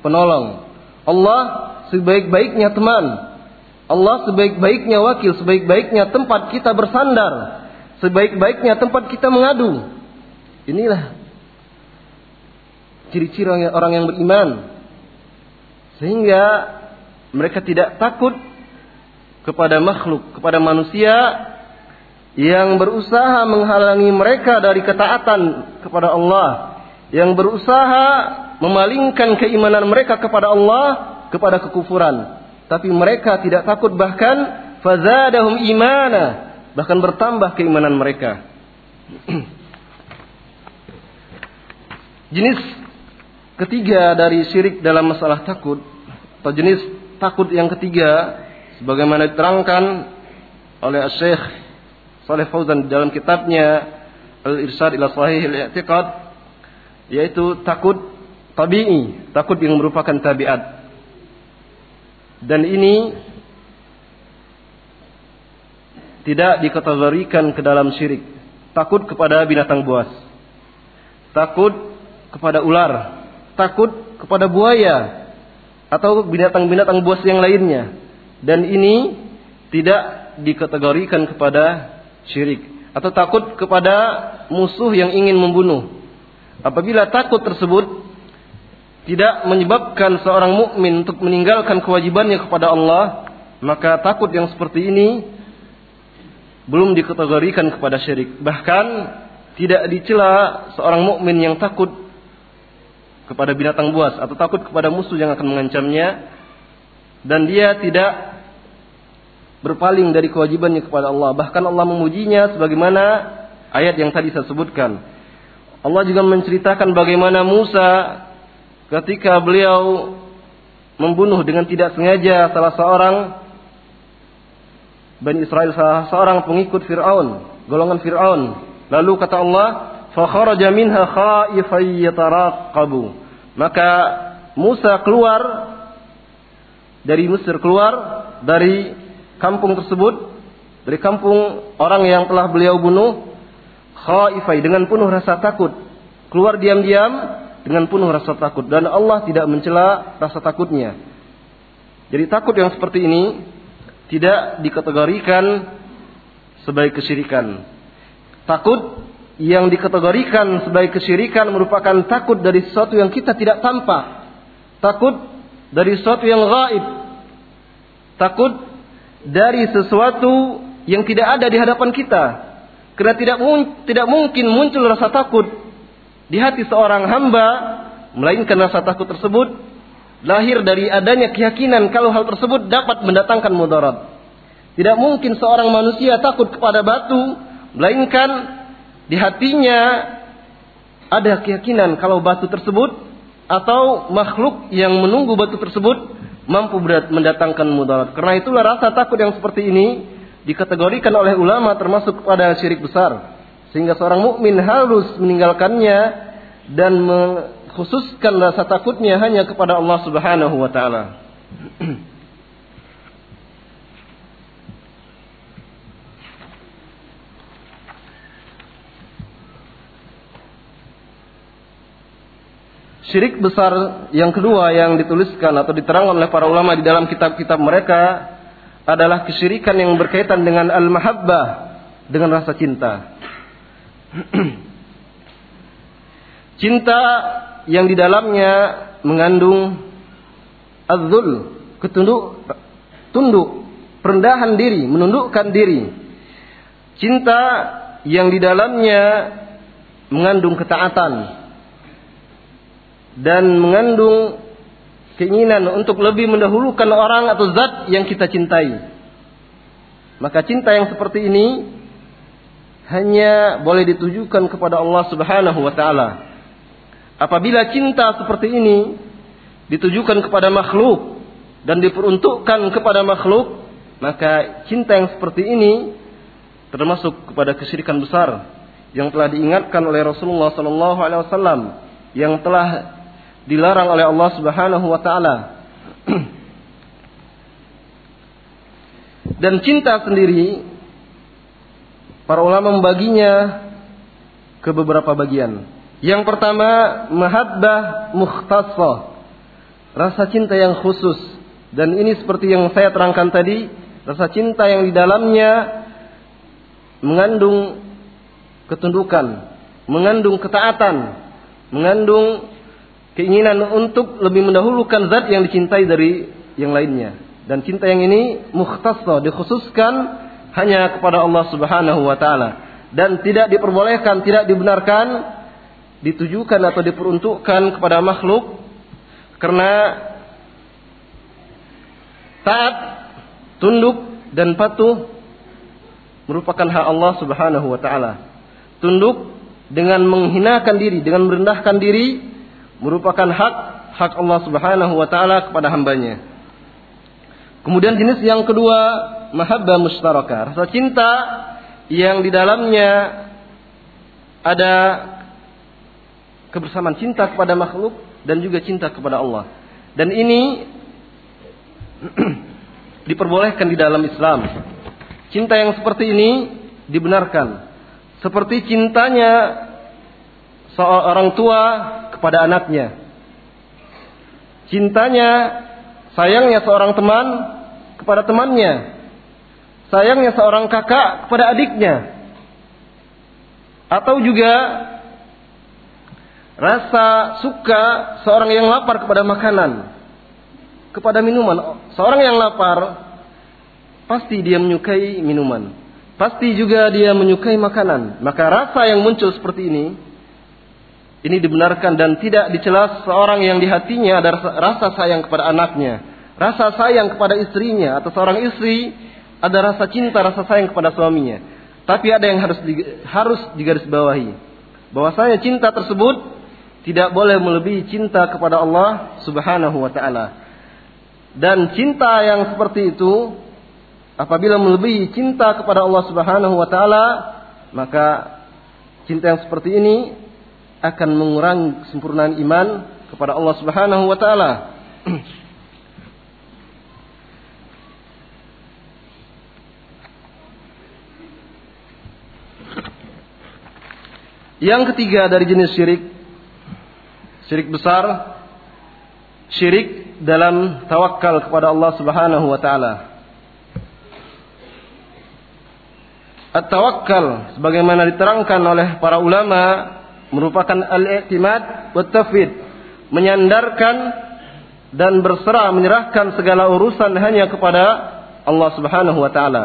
penolong. Allah sebaik-baiknya teman. Allah sebaik-baiknya wakil, sebaik-baiknya tempat kita bersandar, sebaik-baiknya tempat kita mengadu. Inilah ciri-ciri orang yang beriman. Sehingga mereka tidak takut kepada makhluk, kepada manusia yang berusaha menghalangi mereka dari ketaatan kepada Allah, yang berusaha memalingkan keimanan mereka kepada Allah kepada kekufuran. Tapi mereka tidak takut bahkan fazadahum imana, bahkan bertambah keimanan mereka. jenis ketiga dari syirik dalam masalah takut atau jenis takut yang ketiga sebagaimana diterangkan oleh Syekh Saleh Fauzan dalam kitabnya Al-Irsyad ila Sahih Al-I'tiqad yaitu takut tabi'i, takut yang merupakan tabiat. Dan ini tidak dikategorikan ke dalam syirik. Takut kepada binatang buas. Takut kepada ular, takut kepada buaya atau binatang-binatang buas yang lainnya dan ini tidak dikategorikan kepada syirik atau takut kepada musuh yang ingin membunuh. Apabila takut tersebut tidak menyebabkan seorang mukmin untuk meninggalkan kewajibannya kepada Allah, maka takut yang seperti ini belum dikategorikan kepada syirik. Bahkan tidak dicela seorang mukmin yang takut kepada binatang buas atau takut kepada musuh yang akan mengancamnya dan dia tidak berpaling dari kewajibannya kepada Allah. Bahkan Allah memujinya sebagaimana ayat yang tadi saya sebutkan. Allah juga menceritakan bagaimana Musa ketika beliau membunuh dengan tidak sengaja salah seorang Bani Israel salah seorang pengikut Fir'aun, golongan Fir'aun. Lalu kata Allah, فَخَرَجَ مِنْهَا خَائِفًا يَتَرَقَّبُ Maka Musa keluar dari Mesir keluar dari kampung tersebut dari kampung orang yang telah beliau bunuh khaifai dengan penuh rasa takut. Keluar diam-diam dengan penuh rasa takut. Dan Allah tidak mencela rasa takutnya. Jadi takut yang seperti ini tidak dikategorikan sebagai kesyirikan. Takut yang dikategorikan sebagai kesyirikan merupakan takut dari sesuatu yang kita tidak tampak. Takut dari sesuatu yang gaib. Takut dari sesuatu yang tidak ada di hadapan kita. Karena tidak, tidak mungkin muncul rasa takut di hati seorang hamba, melainkan rasa takut tersebut lahir dari adanya keyakinan kalau hal tersebut dapat mendatangkan mudarat. Tidak mungkin seorang manusia takut kepada batu, melainkan di hatinya ada keyakinan kalau batu tersebut atau makhluk yang menunggu batu tersebut mampu mendatangkan mudarat. Karena itulah rasa takut yang seperti ini dikategorikan oleh ulama termasuk pada syirik besar. Sehingga seorang mukmin harus meninggalkannya dan mengkhususkan rasa takutnya hanya kepada Allah Subhanahu wa taala. Syirik besar yang kedua yang dituliskan atau diterangkan oleh para ulama di dalam kitab-kitab mereka adalah kesyirikan yang berkaitan dengan al-mahabbah, dengan rasa cinta. cinta yang di dalamnya mengandung azul, ketunduk, tunduk, perendahan diri, menundukkan diri. Cinta yang di dalamnya mengandung ketaatan, dan mengandung keinginan untuk lebih mendahulukan orang atau zat yang kita cintai. Maka cinta yang seperti ini hanya boleh ditujukan kepada Allah Subhanahu wa taala. Apabila cinta seperti ini ditujukan kepada makhluk dan diperuntukkan kepada makhluk, maka cinta yang seperti ini termasuk kepada kesyirikan besar yang telah diingatkan oleh Rasulullah sallallahu alaihi wasallam yang telah dilarang oleh Allah Subhanahu wa taala. Dan cinta sendiri para ulama membaginya ke beberapa bagian. Yang pertama, mahabbah mukhtassah. Rasa cinta yang khusus. Dan ini seperti yang saya terangkan tadi, rasa cinta yang di dalamnya mengandung ketundukan, mengandung ketaatan, mengandung keinginan untuk lebih mendahulukan zat yang dicintai dari yang lainnya. Dan cinta yang ini mukhtasah, dikhususkan hanya kepada Allah Subhanahu wa taala dan tidak diperbolehkan, tidak dibenarkan ditujukan atau diperuntukkan kepada makhluk karena taat, tunduk dan patuh merupakan hak Allah Subhanahu wa taala. Tunduk dengan menghinakan diri, dengan merendahkan diri merupakan hak hak Allah Subhanahu wa taala kepada hambanya. Kemudian jenis yang kedua, mahabbah mustarakah, rasa cinta yang di dalamnya ada kebersamaan cinta kepada makhluk dan juga cinta kepada Allah. Dan ini diperbolehkan di dalam Islam. Cinta yang seperti ini dibenarkan. Seperti cintanya seorang tua kepada anaknya. Cintanya, sayangnya seorang teman kepada temannya. Sayangnya seorang kakak kepada adiknya. Atau juga rasa suka seorang yang lapar kepada makanan, kepada minuman. Seorang yang lapar pasti dia menyukai minuman. Pasti juga dia menyukai makanan. Maka rasa yang muncul seperti ini ini dibenarkan dan tidak dicela seorang yang di hatinya ada rasa sayang kepada anaknya, rasa sayang kepada istrinya atau seorang istri ada rasa cinta, rasa sayang kepada suaminya. Tapi ada yang harus harus digarisbawahi. Bahwasanya cinta tersebut tidak boleh melebihi cinta kepada Allah Subhanahu wa taala. Dan cinta yang seperti itu apabila melebihi cinta kepada Allah Subhanahu wa taala, maka cinta yang seperti ini akan mengurangi kesempurnaan iman kepada Allah Subhanahu wa taala. Yang ketiga dari jenis syirik syirik besar syirik dalam tawakal kepada Allah Subhanahu wa taala. At-tawakkal sebagaimana diterangkan oleh para ulama merupakan al-i'timad wa tafwid, menyandarkan dan berserah menyerahkan segala urusan hanya kepada Allah Subhanahu wa taala.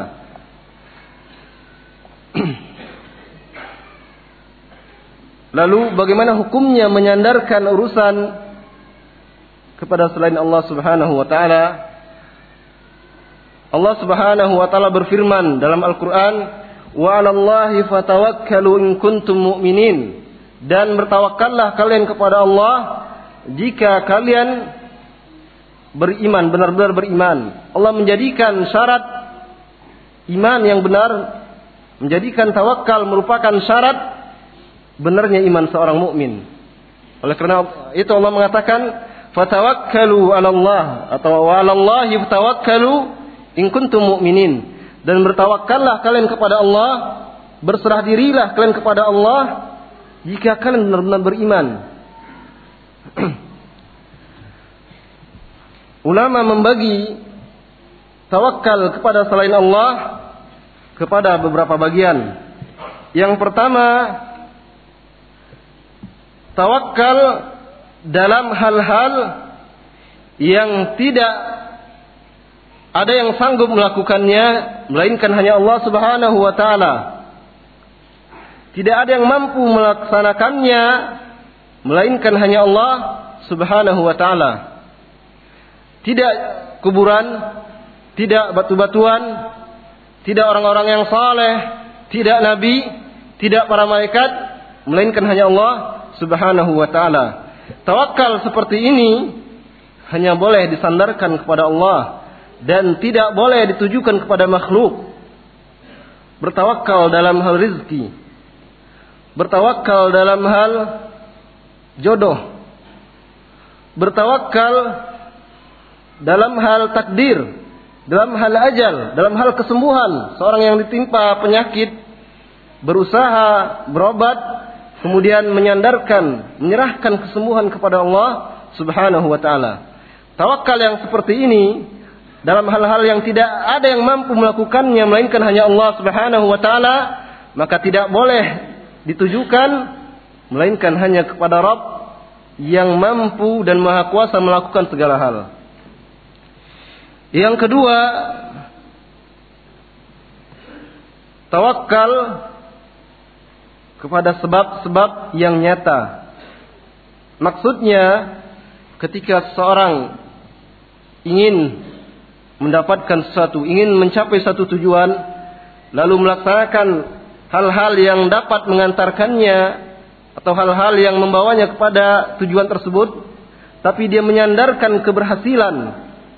Lalu bagaimana hukumnya menyandarkan urusan kepada selain Allah Subhanahu wa taala? Allah Subhanahu wa taala berfirman dalam Al-Qur'an, "Wa 'alallahi fatawakkalu in kuntum mu'minin." Dan bertawakallah kalian kepada Allah jika kalian beriman, benar-benar beriman. Allah menjadikan syarat iman yang benar, menjadikan tawakal merupakan syarat benarnya iman seorang mukmin. Oleh karena itu Allah mengatakan, "Fatawakkalu 'ala Allah" atau "wa 'ala Allahi fatawakkalu in kuntum mu'minin." Dan bertawakallah kalian kepada Allah, berserah dirilah kalian kepada Allah jika kalian benar-benar beriman. Ulama membagi tawakal kepada selain Allah kepada beberapa bagian. Yang pertama, tawakal dalam hal-hal yang tidak ada yang sanggup melakukannya melainkan hanya Allah Subhanahu wa taala. Tidak ada yang mampu melaksanakannya melainkan hanya Allah Subhanahu wa taala. Tidak kuburan, tidak batu-batuan, tidak orang-orang yang saleh, tidak nabi, tidak para malaikat, melainkan hanya Allah Subhanahu wa taala. Tawakal seperti ini hanya boleh disandarkan kepada Allah dan tidak boleh ditujukan kepada makhluk. Bertawakal dalam hal rizki. Bertawakal dalam hal jodoh. Bertawakal dalam hal takdir, dalam hal ajal, dalam hal kesembuhan. Seorang yang ditimpa penyakit berusaha berobat, kemudian menyandarkan, menyerahkan kesembuhan kepada Allah Subhanahu wa taala. Tawakal yang seperti ini dalam hal-hal yang tidak ada yang mampu melakukannya melainkan hanya Allah Subhanahu wa taala, maka tidak boleh ditujukan melainkan hanya kepada Rabb yang mampu dan maha kuasa melakukan segala hal. Yang kedua, tawakal kepada sebab-sebab yang nyata. Maksudnya, ketika seorang ingin mendapatkan sesuatu, ingin mencapai satu tujuan, lalu melaksanakan hal-hal yang dapat mengantarkannya atau hal-hal yang membawanya kepada tujuan tersebut, tapi dia menyandarkan keberhasilan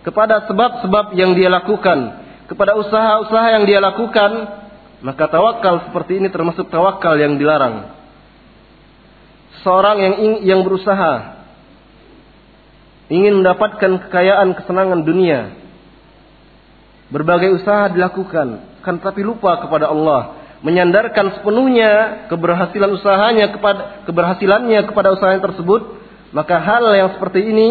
kepada sebab-sebab yang dia lakukan, kepada usaha-usaha yang dia lakukan, maka tawakal seperti ini termasuk tawakal yang dilarang. Seorang yang yang berusaha ingin mendapatkan kekayaan kesenangan dunia, berbagai usaha dilakukan, kan tapi lupa kepada Allah, menyandarkan sepenuhnya keberhasilan usahanya kepada keberhasilannya kepada usaha tersebut, maka hal yang seperti ini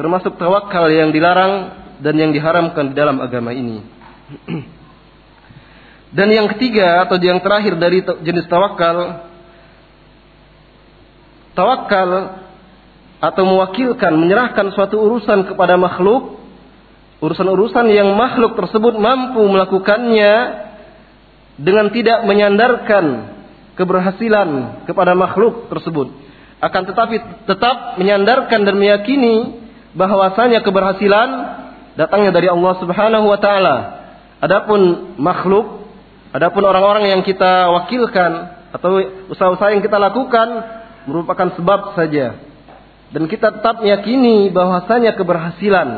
termasuk tawakal yang dilarang dan yang diharamkan di dalam agama ini. dan yang ketiga atau yang terakhir dari jenis tawakal, tawakal atau mewakilkan menyerahkan suatu urusan kepada makhluk, urusan-urusan yang makhluk tersebut mampu melakukannya dengan tidak menyandarkan keberhasilan kepada makhluk tersebut akan tetapi tetap menyandarkan dan meyakini bahwasanya keberhasilan datangnya dari Allah Subhanahu wa taala. Adapun makhluk, adapun orang-orang yang kita wakilkan atau usaha-usaha yang kita lakukan merupakan sebab saja. Dan kita tetap meyakini bahwasanya keberhasilan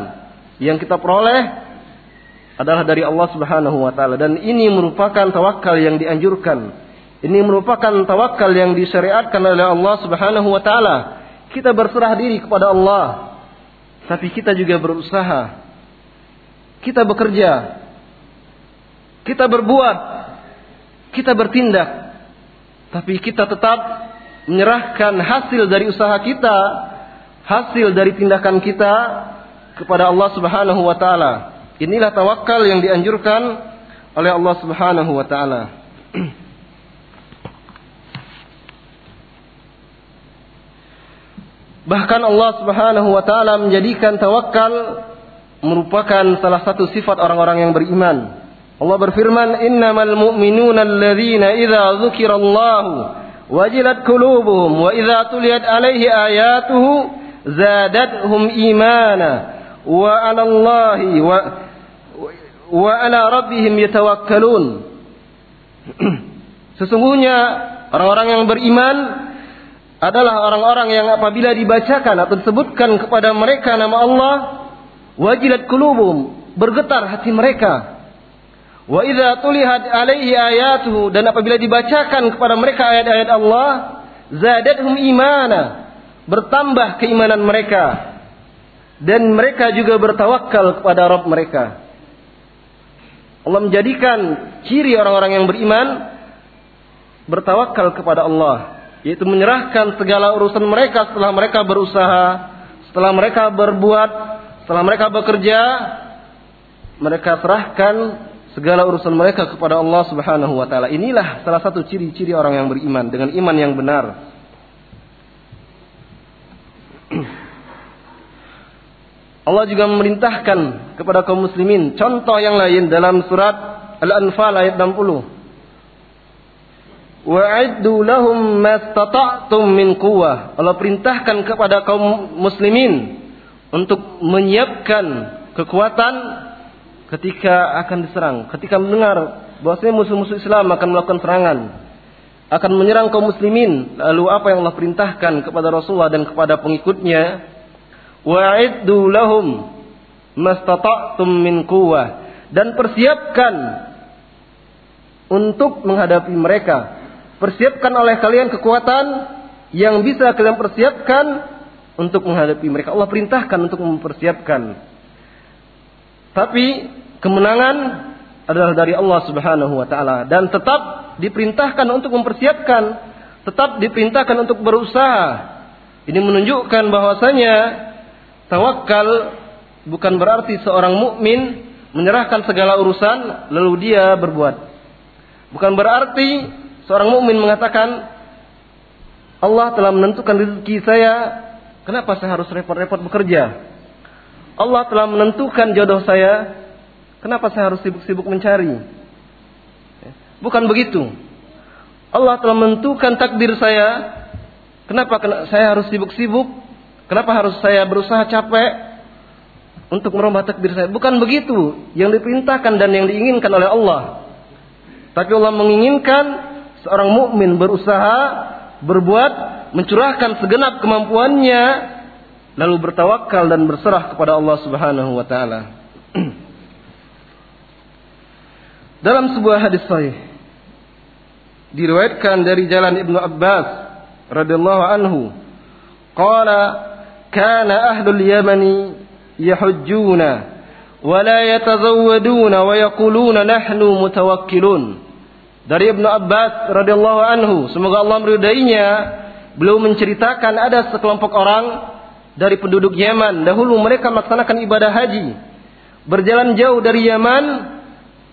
yang kita peroleh adalah dari Allah Subhanahu wa taala dan ini merupakan tawakal yang dianjurkan. Ini merupakan tawakal yang disyariatkan oleh Allah Subhanahu wa taala. Kita berserah diri kepada Allah tapi kita juga berusaha. Kita bekerja. Kita berbuat. Kita bertindak. Tapi kita tetap menyerahkan hasil dari usaha kita, hasil dari tindakan kita kepada Allah Subhanahu wa taala. Inilah tawakal yang dianjurkan oleh Allah Subhanahu wa taala. Bahkan Allah Subhanahu wa taala menjadikan tawakal merupakan salah satu sifat orang-orang yang beriman. Allah berfirman, "Innamal mu'minuna alladzina idza dzukirallahu wajilat qulubuhum wa idza tuliyat alaihi ayatuhu zadatuhum imana Allahi wa wa 'ala rabbihim yatawakkalun." Sesungguhnya orang-orang yang beriman adalah orang-orang yang apabila dibacakan atau disebutkan kepada mereka nama Allah, wajilat kulubum, bergetar hati mereka. Wa idza tulihat alaihi ayatuhu dan apabila dibacakan kepada mereka ayat-ayat Allah, zadatuhum imana, bertambah keimanan mereka. Dan mereka juga bertawakal kepada Rabb mereka. Allah menjadikan ciri orang-orang yang beriman bertawakal kepada Allah, yaitu menyerahkan segala urusan mereka setelah mereka berusaha, setelah mereka berbuat, setelah mereka bekerja, mereka serahkan segala urusan mereka kepada Allah Subhanahu wa taala. Inilah salah satu ciri-ciri orang yang beriman dengan iman yang benar. Allah juga memerintahkan kepada kaum muslimin contoh yang lain dalam surat Al-Anfal ayat 60. Wa'iddu lahum mastata'tum min quwwah. Allah perintahkan kepada kaum muslimin untuk menyiapkan kekuatan ketika akan diserang, ketika mendengar bahwasanya musuh-musuh Islam akan melakukan serangan, akan menyerang kaum muslimin, lalu apa yang Allah perintahkan kepada Rasulullah dan kepada pengikutnya wa'iddu lahum mastata'tum min quwwah dan persiapkan untuk menghadapi mereka. Persiapkan oleh kalian kekuatan yang bisa kalian persiapkan untuk menghadapi mereka. Allah perintahkan untuk mempersiapkan. Tapi kemenangan adalah dari Allah Subhanahu wa taala dan tetap diperintahkan untuk mempersiapkan, tetap diperintahkan untuk berusaha. Ini menunjukkan bahwasanya Tawakal bukan berarti seorang mukmin menyerahkan segala urusan lalu dia berbuat. Bukan berarti seorang mukmin mengatakan Allah telah menentukan rezeki saya, kenapa saya harus repot-repot bekerja? Allah telah menentukan jodoh saya, kenapa saya harus sibuk-sibuk mencari? Bukan begitu. Allah telah menentukan takdir saya, kenapa saya harus sibuk-sibuk Kenapa harus saya berusaha capek untuk merubah takdir saya? Bukan begitu yang diperintahkan dan yang diinginkan oleh Allah. Tapi Allah menginginkan seorang mukmin berusaha, berbuat, mencurahkan segenap kemampuannya, lalu bertawakal dan berserah kepada Allah Subhanahu wa taala. Dalam sebuah hadis sahih diriwayatkan dari jalan Ibnu Abbas radhiyallahu anhu qala كان أهل اليمن يحجون ولا يتزودون ويقولون نحن متوكلون dari Ibnu Abbas radhiyallahu anhu semoga Allah meridainya beliau menceritakan ada sekelompok orang dari penduduk Yaman dahulu mereka melaksanakan ibadah haji berjalan jauh dari Yaman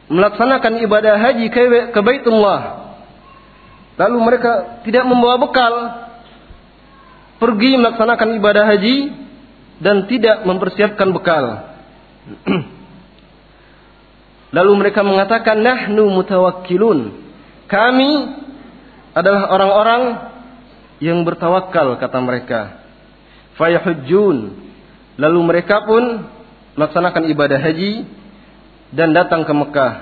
melaksanakan ibadah haji ke, ke Baitullah lalu mereka tidak membawa bekal pergi melaksanakan ibadah haji dan tidak mempersiapkan bekal. Lalu mereka mengatakan nahnu mutawakkilun. Kami adalah orang-orang yang bertawakal kata mereka. Fayahujjun. Lalu mereka pun melaksanakan ibadah haji dan datang ke Mekah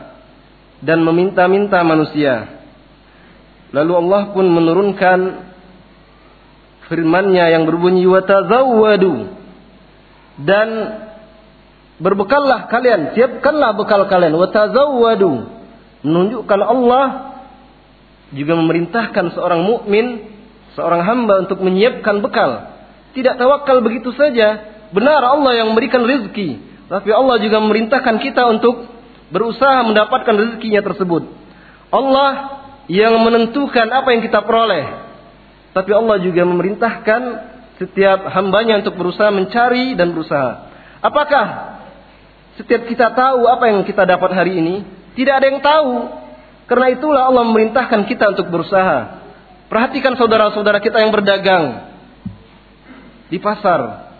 dan meminta-minta manusia. Lalu Allah pun menurunkan firman-Nya yang berbunyi watazawwadu dan berbekallah kalian, siapkanlah bekal kalian watazawwadu menunjukkan Allah juga memerintahkan seorang mukmin, seorang hamba untuk menyiapkan bekal. Tidak tawakal begitu saja. Benar Allah yang memberikan rezeki, tapi Allah juga memerintahkan kita untuk berusaha mendapatkan rezekinya tersebut. Allah yang menentukan apa yang kita peroleh. Tapi Allah juga memerintahkan setiap hambanya untuk berusaha mencari dan berusaha. Apakah setiap kita tahu apa yang kita dapat hari ini? Tidak ada yang tahu. Karena itulah Allah memerintahkan kita untuk berusaha. Perhatikan saudara-saudara kita yang berdagang di pasar.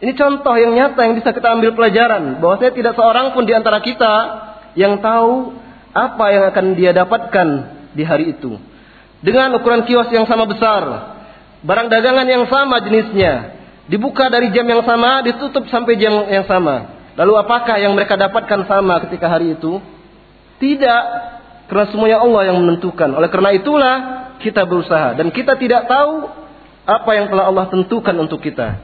Ini contoh yang nyata yang bisa kita ambil pelajaran. Bahwasanya tidak seorang pun di antara kita yang tahu apa yang akan dia dapatkan di hari itu dengan ukuran kios yang sama besar, barang dagangan yang sama jenisnya, dibuka dari jam yang sama, ditutup sampai jam yang sama. Lalu apakah yang mereka dapatkan sama ketika hari itu? Tidak, karena semuanya Allah yang menentukan. Oleh karena itulah kita berusaha dan kita tidak tahu apa yang telah Allah tentukan untuk kita.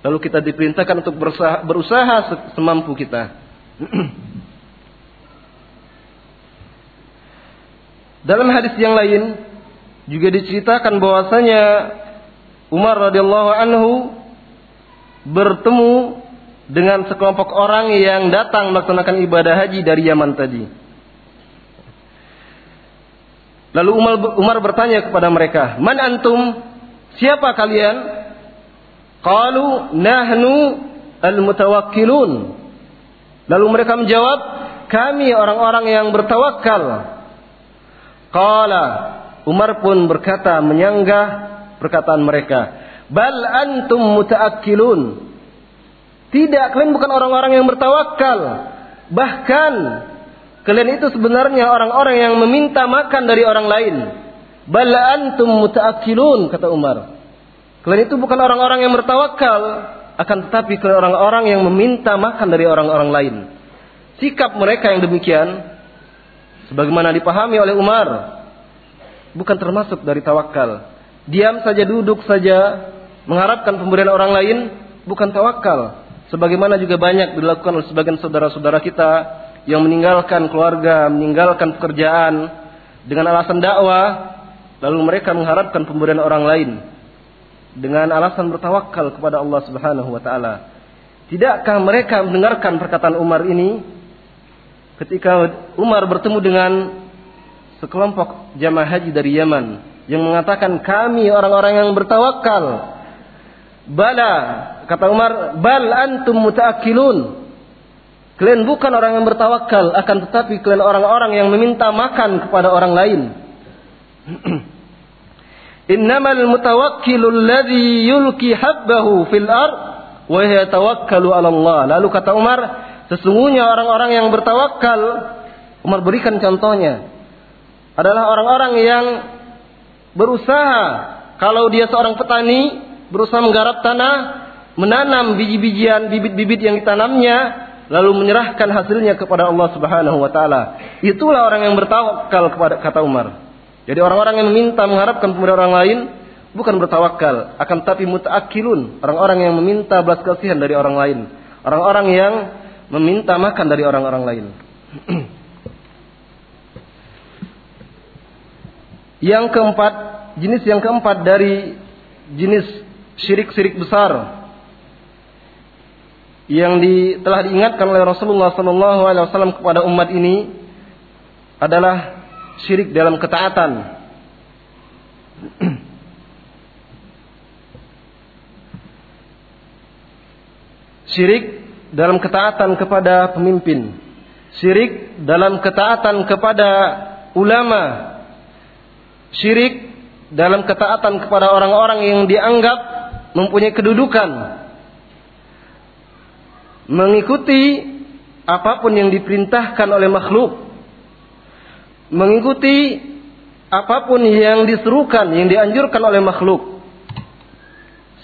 Lalu kita diperintahkan untuk berusaha, berusaha semampu kita. Dalam hadis yang lain juga diceritakan bahwasanya Umar radhiyallahu anhu bertemu dengan sekelompok orang yang datang melaksanakan ibadah haji dari Yaman tadi. Lalu Umar, Umar bertanya kepada mereka, "Man antum? Siapa kalian?" Qalu nahnu al-mutawakkilun. Lalu mereka menjawab, "Kami orang-orang yang bertawakal." Qala Umar pun berkata menyanggah perkataan mereka, "Bal antum mutaakkilun." Tidak, kalian bukan orang-orang yang bertawakal. Bahkan kalian itu sebenarnya orang-orang yang meminta makan dari orang lain. Bal antum mutaakkilun kata Umar. Kalian itu bukan orang-orang yang bertawakal, akan tetapi kalian orang-orang yang meminta makan dari orang-orang lain. Sikap mereka yang demikian sebagaimana dipahami oleh Umar bukan termasuk dari tawakal. Diam saja duduk saja mengharapkan pemberian orang lain bukan tawakal. Sebagaimana juga banyak dilakukan oleh sebagian saudara-saudara kita yang meninggalkan keluarga, meninggalkan pekerjaan dengan alasan dakwah, lalu mereka mengharapkan pemberian orang lain dengan alasan bertawakal kepada Allah Subhanahu wa taala. Tidakkah mereka mendengarkan perkataan Umar ini ketika Umar bertemu dengan sekelompok jamaah haji dari Yaman yang mengatakan kami orang-orang yang bertawakal Bala, kata Umar, bal antum mutaakkilun. Kalian bukan orang yang bertawakal, akan tetapi kalian orang-orang yang meminta makan kepada orang lain. Innamal mutawakkilu alladhi yulki habbahu fil ard wa yatawakkalu 'ala Allah. Lalu kata Umar, sesungguhnya orang-orang yang bertawakal, Umar berikan contohnya, adalah orang-orang yang berusaha kalau dia seorang petani berusaha menggarap tanah, menanam biji-bijian, bibit-bibit yang ditanamnya, lalu menyerahkan hasilnya kepada Allah Subhanahu wa taala. Itulah orang yang bertawakal kepada kata Umar. Jadi orang-orang yang meminta mengharapkan kepada orang lain bukan bertawakal, akan tapi mutaakkilun, orang-orang yang meminta belas kasihan dari orang lain, orang-orang yang meminta makan dari orang-orang lain. yang keempat, jenis yang keempat dari jenis syirik-syirik besar yang di, telah diingatkan oleh Rasulullah Wasallam kepada umat ini adalah syirik dalam ketaatan. syirik dalam ketaatan kepada pemimpin, syirik dalam ketaatan kepada ulama, syirik dalam ketaatan kepada orang-orang yang dianggap mempunyai kedudukan. Mengikuti apa pun yang diperintahkan oleh makhluk. Mengikuti apa pun yang diserukan yang dianjurkan oleh makhluk.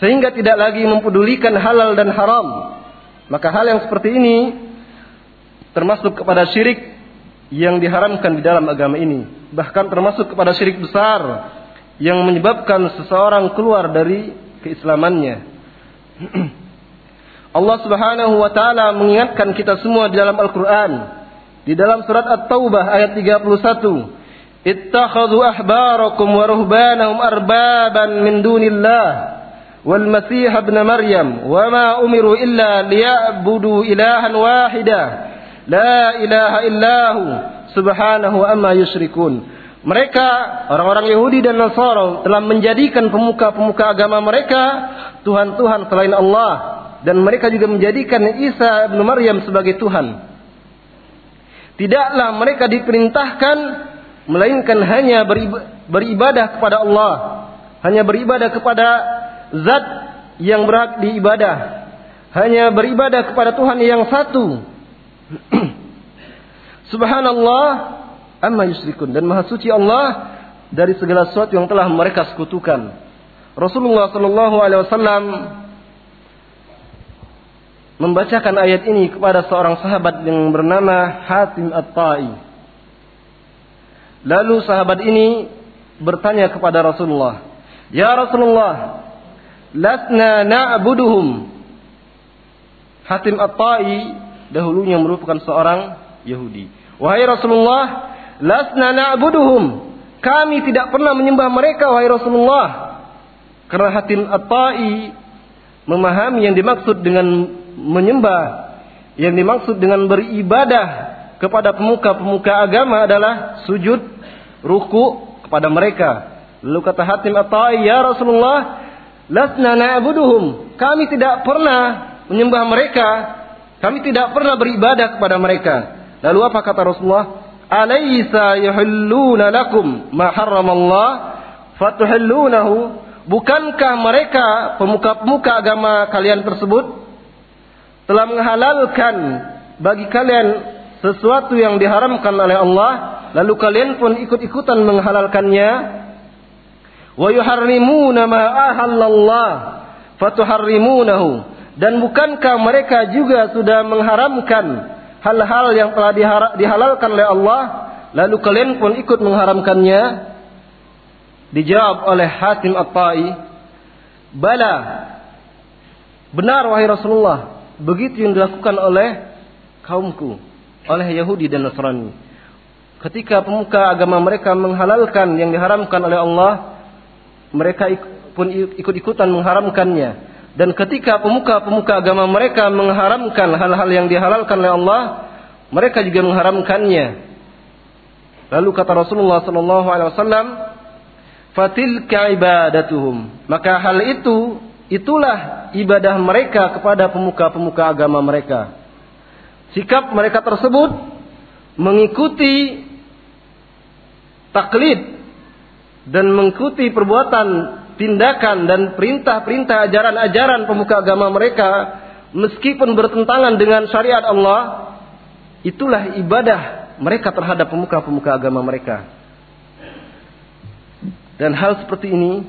Sehingga tidak lagi mempedulikan halal dan haram. Maka hal yang seperti ini termasuk kepada syirik yang diharamkan di dalam agama ini bahkan termasuk kepada syirik besar yang menyebabkan seseorang keluar dari keislamannya. Allah Subhanahu wa taala mengingatkan kita semua di dalam Al-Qur'an. Di dalam surat At-Taubah ayat 31. Ittakhadhu ahbarakum wa ruhbanahum arbaban min dunillah wal Masih ibn Maryam wa ma umiru illa liya'budu ilahan wahida la ilaha illahu subhanahu amma yusyrikun. Mereka orang-orang Yahudi dan Nasara telah menjadikan pemuka-pemuka agama mereka Tuhan-Tuhan selain Allah dan mereka juga menjadikan Isa bin Maryam sebagai Tuhan. Tidaklah mereka diperintahkan melainkan hanya beribadah kepada Allah, hanya beribadah kepada zat yang berhak diibadah, hanya beribadah kepada Tuhan yang satu. Subhanallah amma yusyrikun dan maha suci Allah dari segala sesuatu yang telah mereka sekutukan. Rasulullah sallallahu alaihi wasallam membacakan ayat ini kepada seorang sahabat yang bernama Hatim At-Tai. Lalu sahabat ini bertanya kepada Rasulullah, Ya Rasulullah, lasna na'buduhum. Hatim At-Tai dahulunya merupakan seorang Yahudi. Wahai Rasulullah, lasna na'buduhum. Kami tidak pernah menyembah mereka wahai Rasulullah. Karena Hatim At-Tai memahami yang dimaksud dengan menyembah, yang dimaksud dengan beribadah kepada pemuka-pemuka agama adalah sujud, ruku kepada mereka. Lalu kata Hatim At-Tai, "Ya Rasulullah, lasna na'buduhum." Kami tidak pernah menyembah mereka, kami tidak pernah beribadah kepada mereka. Lalu apa kata Rasulullah? Alaysa yuhilluna lakum ma harramallah fatuhillunahu? Bukankah mereka pemuka-pemuka agama kalian tersebut telah menghalalkan bagi kalian sesuatu yang diharamkan oleh Allah, lalu kalian pun ikut-ikutan menghalalkannya? Wa yuharrimuna ma ahallallah fatuharrimunahu. Dan bukankah mereka juga sudah mengharamkan hal-hal yang telah dihalalkan oleh Allah, lalu kalian pun ikut mengharamkannya? Dijawab oleh Hatim At-Tai, "Bala." Benar wahai Rasulullah, begitu yang dilakukan oleh kaumku, oleh Yahudi dan Nasrani. Ketika pemuka agama mereka menghalalkan yang diharamkan oleh Allah, mereka pun ikut-ikutan mengharamkannya. Dan ketika pemuka-pemuka agama mereka mengharamkan hal-hal yang dihalalkan oleh Allah, mereka juga mengharamkannya. Lalu kata Rasulullah sallallahu alaihi wasallam, "Fatilka ibadatuhum." Maka hal itu itulah ibadah mereka kepada pemuka-pemuka agama mereka. Sikap mereka tersebut mengikuti taklid dan mengikuti perbuatan tindakan dan perintah-perintah ajaran-ajaran pemuka agama mereka meskipun bertentangan dengan syariat Allah itulah ibadah mereka terhadap pemuka-pemuka agama mereka. Dan hal seperti ini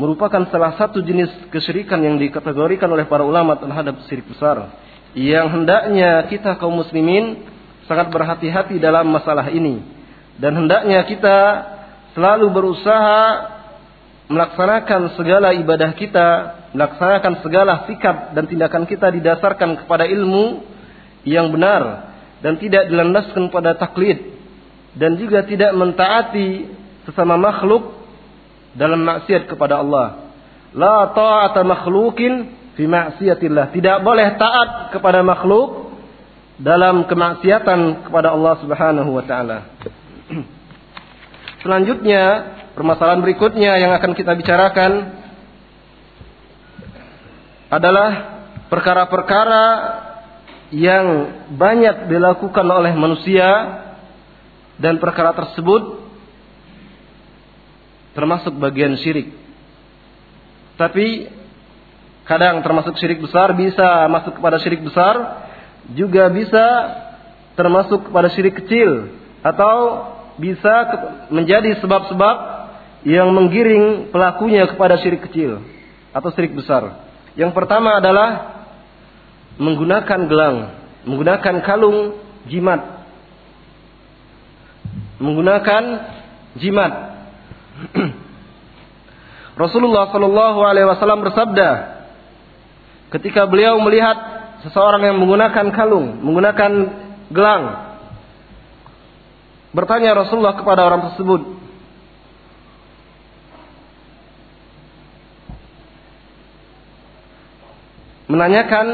merupakan salah satu jenis kesyirikan yang dikategorikan oleh para ulama terhadap syirik besar yang hendaknya kita kaum muslimin sangat berhati-hati dalam masalah ini. Dan hendaknya kita selalu berusaha melaksanakan segala ibadah kita, melaksanakan segala sikap dan tindakan kita didasarkan kepada ilmu yang benar dan tidak dilandaskan pada taklid dan juga tidak mentaati sesama makhluk dalam maksiat kepada Allah. La ta'ata makhlukin fi maksiatillah. Tidak boleh taat kepada makhluk dalam kemaksiatan kepada Allah Subhanahu wa taala. Selanjutnya Permasalahan berikutnya yang akan kita bicarakan adalah perkara-perkara yang banyak dilakukan oleh manusia dan perkara tersebut termasuk bagian syirik. Tapi kadang termasuk syirik besar bisa masuk kepada syirik besar, juga bisa termasuk kepada syirik kecil atau bisa menjadi sebab-sebab yang menggiring pelakunya kepada syirik kecil atau syirik besar. Yang pertama adalah menggunakan gelang, menggunakan kalung jimat. Menggunakan jimat. Rasulullah Shallallahu alaihi wasallam bersabda ketika beliau melihat seseorang yang menggunakan kalung, menggunakan gelang. Bertanya Rasulullah kepada orang tersebut, menanyakan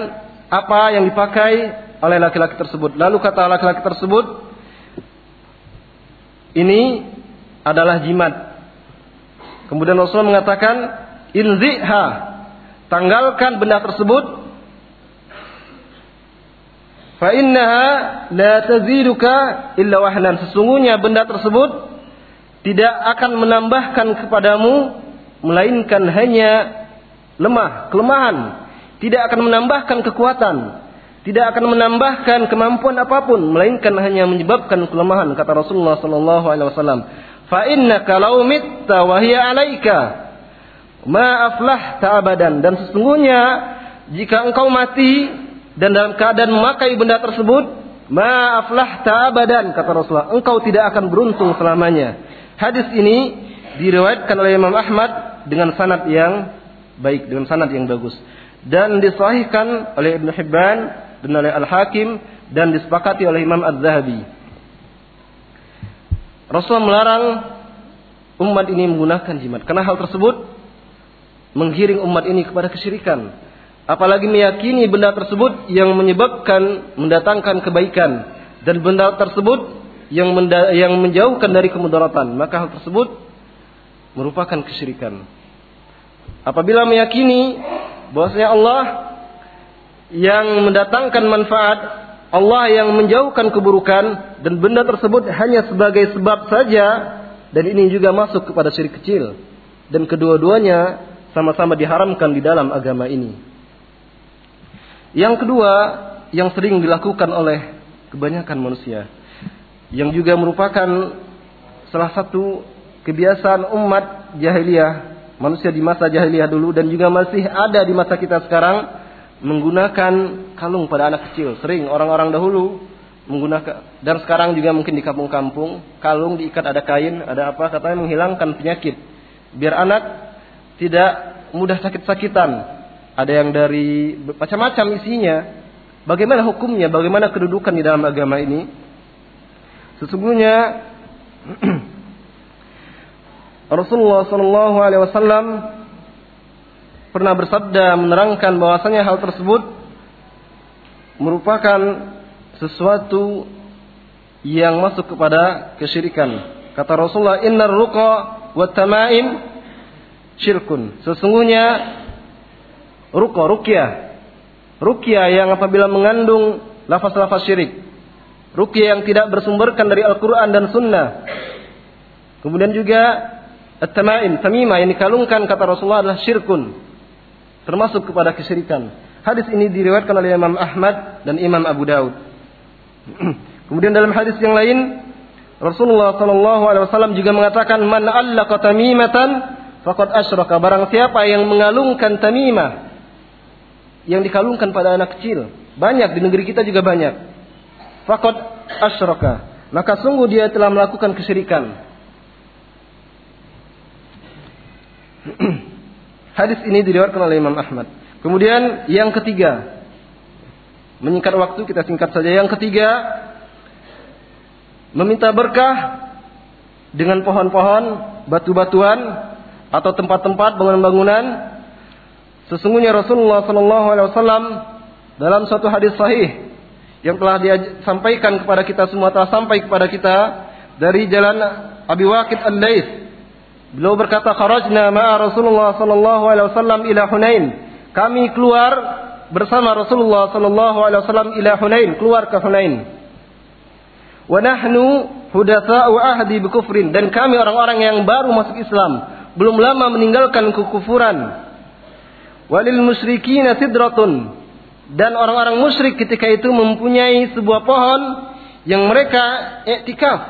apa yang dipakai oleh laki-laki tersebut. Lalu kata laki-laki tersebut, ini adalah jimat. Kemudian Rasulullah mengatakan, inziha, tanggalkan benda tersebut. Fa innaha la taziduka illa wahnan. Sesungguhnya benda tersebut tidak akan menambahkan kepadamu melainkan hanya lemah, kelemahan tidak akan menambahkan kekuatan, tidak akan menambahkan kemampuan apa pun melainkan hanya menyebabkan kelemahan kata Rasulullah sallallahu alaihi wasallam. Fa innaka law mitta wa hiya 'alaika ma aflahta abadan dan sesungguhnya jika engkau mati dan dalam keadaan memakai benda tersebut ma aflahta abadan kata Rasulullah engkau tidak akan beruntung selamanya. Hadis ini diriwayatkan oleh Imam Ahmad dengan sanad yang baik, dengan sanad yang bagus. Dan disahihkan oleh Ibnu Hibban dan oleh Al-Hakim dan disepakati oleh Imam Az-Zahabi. Rasulullah melarang umat ini menggunakan jimat karena hal tersebut menggiring umat ini kepada kesyirikan. Apalagi meyakini benda tersebut yang menyebabkan mendatangkan kebaikan dan benda tersebut yang yang menjauhkan dari kemudaratan, maka hal tersebut merupakan kesyirikan. Apabila meyakini bahwasanya Allah yang mendatangkan manfaat, Allah yang menjauhkan keburukan dan benda tersebut hanya sebagai sebab saja dan ini juga masuk kepada syirik kecil dan kedua-duanya sama-sama diharamkan di dalam agama ini. Yang kedua, yang sering dilakukan oleh kebanyakan manusia yang juga merupakan salah satu kebiasaan umat jahiliyah manusia di masa jahiliyah dulu dan juga masih ada di masa kita sekarang menggunakan kalung pada anak kecil. Sering orang-orang dahulu menggunakan dan sekarang juga mungkin di kampung-kampung kalung diikat ada kain, ada apa katanya menghilangkan penyakit. Biar anak tidak mudah sakit-sakitan. Ada yang dari macam-macam isinya. Bagaimana hukumnya? Bagaimana kedudukan di dalam agama ini? Sesungguhnya Rasulullah Shallallahu Alaihi Wasallam pernah bersabda menerangkan bahwasanya hal tersebut merupakan sesuatu yang masuk kepada kesyirikan. Kata Rasulullah, Inna ruqa wa tamaim syirkun. Sesungguhnya ruqa, rukyah. Rukyah yang apabila mengandung lafaz-lafaz syirik. Rukyah yang tidak bersumberkan dari Al-Quran dan Sunnah. Kemudian juga At-tamaim, tamimah yang dikalungkan kata Rasulullah adalah syirkun. Termasuk kepada kesyirikan. Hadis ini diriwayatkan oleh Imam Ahmad dan Imam Abu Daud. Kemudian dalam hadis yang lain Rasulullah Shallallahu Alaihi Wasallam juga mengatakan man allaqa tamimatan faqad asyraka barang siapa yang mengalungkan tamimah yang dikalungkan pada anak kecil banyak di negeri kita juga banyak faqad asyraka maka sungguh dia telah melakukan kesyirikan Hadis ini diriwayatkan oleh Imam Ahmad. Kemudian yang ketiga, menyingkat waktu kita singkat saja. Yang ketiga, meminta berkah dengan pohon-pohon, batu-batuan atau tempat-tempat bangunan-bangunan. Sesungguhnya Rasulullah Shallallahu Alaihi Wasallam dalam suatu hadis sahih yang telah dia sampaikan kepada kita semua telah sampai kepada kita dari jalan Abi Waqid Al-Lais Beliau berkata, "Kharajna ma'a Rasulullah sallallahu alaihi wasallam ila Hunain." Kami keluar bersama Rasulullah sallallahu alaihi wasallam ila Hunain, keluar ke Hunain. Wa nahnu hudatsa'u ahdi bikufrin dan kami orang-orang yang baru masuk Islam, belum lama meninggalkan kekufuran. Walil musyrikin sidratun dan orang-orang musyrik ketika itu mempunyai sebuah pohon yang mereka iktikaf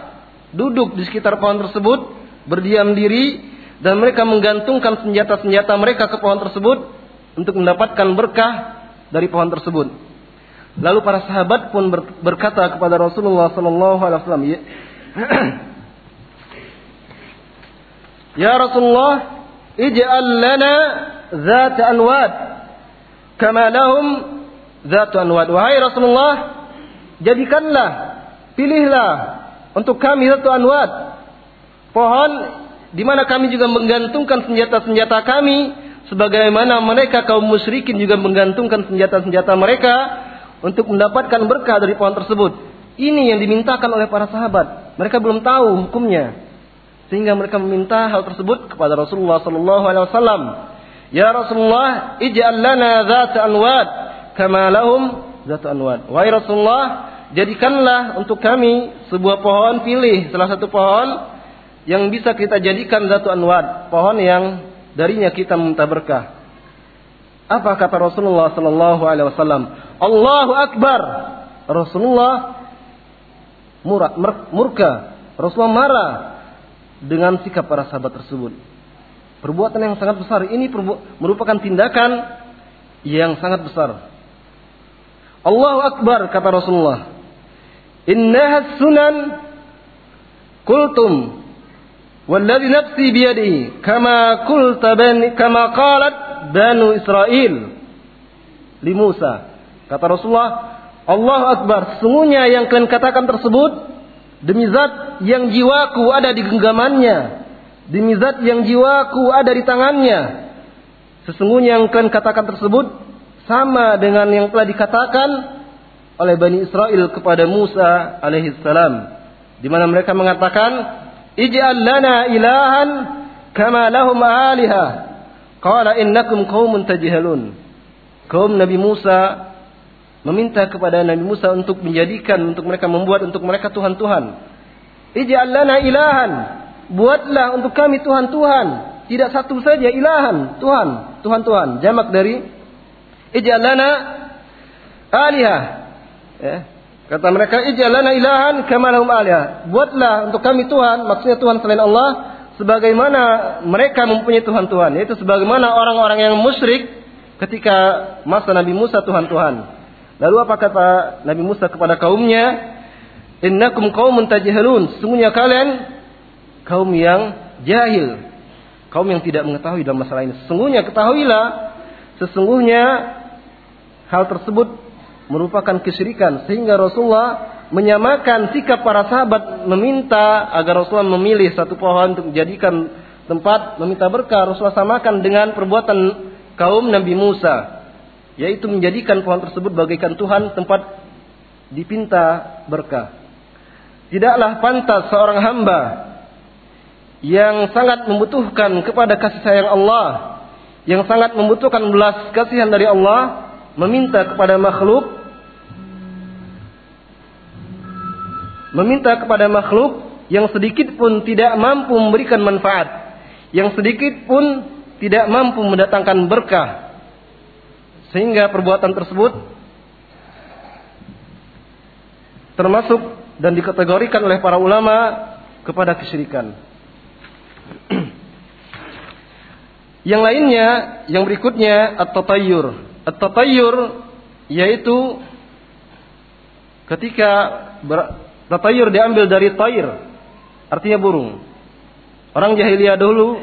duduk di sekitar pohon tersebut berdiam diri dan mereka menggantungkan senjata-senjata mereka ke pohon tersebut untuk mendapatkan berkah dari pohon tersebut. Lalu para sahabat pun berkata kepada Rasulullah sallallahu alaihi wasallam, "Ya, ya Rasulullah, ij'al lana zat anwad kama lahum zat anwad." Wahai Rasulullah, jadikanlah, pilihlah untuk kami zat anwad pohon di mana kami juga menggantungkan senjata-senjata kami sebagaimana mereka kaum musyrikin juga menggantungkan senjata-senjata mereka untuk mendapatkan berkah dari pohon tersebut. Ini yang dimintakan oleh para sahabat. Mereka belum tahu hukumnya. Sehingga mereka meminta hal tersebut kepada Rasulullah sallallahu alaihi wasallam. Ya Rasulullah, ij'al lana dzat anwad kama lahum dzat anwad. Wahai Rasulullah, jadikanlah untuk kami sebuah pohon, pilih salah satu pohon yang bisa kita jadikan zatu anwad, pohon yang darinya kita meminta berkah. Apa kata Rasulullah sallallahu alaihi wasallam? Allahu akbar. Rasulullah murka. Rasulullah marah dengan sikap para sahabat tersebut. Perbuatan yang sangat besar ini merupakan tindakan yang sangat besar. Allahu akbar kata Rasulullah. Innaha sunan kultum Nafsi biyadihi kama qulta bani kama qalat banu Israel li Musa. Kata Rasulullah, Allah Akbar, sesungguhnya yang kalian katakan tersebut demi zat yang jiwaku ada di genggamannya, demi zat yang jiwaku ada di tangannya. Sesungguhnya yang kalian katakan tersebut sama dengan yang telah dikatakan oleh Bani Israel kepada Musa alaihissalam di mana mereka mengatakan ij'al lana ilahan kama lahum aliha. Qala innakum qaumun tajhalun. Kaum Nabi Musa meminta kepada Nabi Musa untuk menjadikan untuk mereka membuat untuk mereka tuhan-tuhan. Ij'al lana ilahan. Buatlah untuk kami tuhan-tuhan. Tidak satu saja ilahan. Tuhan Tuhan-Tuhan. Jamak dari ij'al lana alihah Ya. Kata mereka, ijalana ilahan kama lahum alihah. Buatlah untuk kami Tuhan, maksudnya Tuhan selain Allah, sebagaimana mereka mempunyai Tuhan-Tuhan. Yaitu sebagaimana orang-orang yang musyrik ketika masa Nabi Musa Tuhan-Tuhan. Lalu apa kata Nabi Musa kepada kaumnya? Innakum qaumun tajhalun. Sesungguhnya kalian kaum yang jahil. Kaum yang tidak mengetahui dalam masalah ini. Sesungguhnya ketahuilah, sesungguhnya hal tersebut merupakan kesyirikan sehingga Rasulullah menyamakan sikap para sahabat meminta agar Rasulullah memilih satu pohon untuk menjadikan tempat meminta berkah. Rasulullah samakan dengan perbuatan kaum Nabi Musa yaitu menjadikan pohon tersebut bagaikan Tuhan tempat dipinta berkah. Tidaklah pantas seorang hamba yang sangat membutuhkan kepada kasih sayang Allah yang sangat membutuhkan belas kasihan dari Allah meminta kepada makhluk meminta kepada makhluk yang sedikit pun tidak mampu memberikan manfaat yang sedikit pun tidak mampu mendatangkan berkah sehingga perbuatan tersebut termasuk dan dikategorikan oleh para ulama kepada kesyirikan. yang lainnya, yang berikutnya at-tatayyur. At-tatayyur yaitu ketika tatayur diambil dari tair, artinya burung. Orang jahiliyah dulu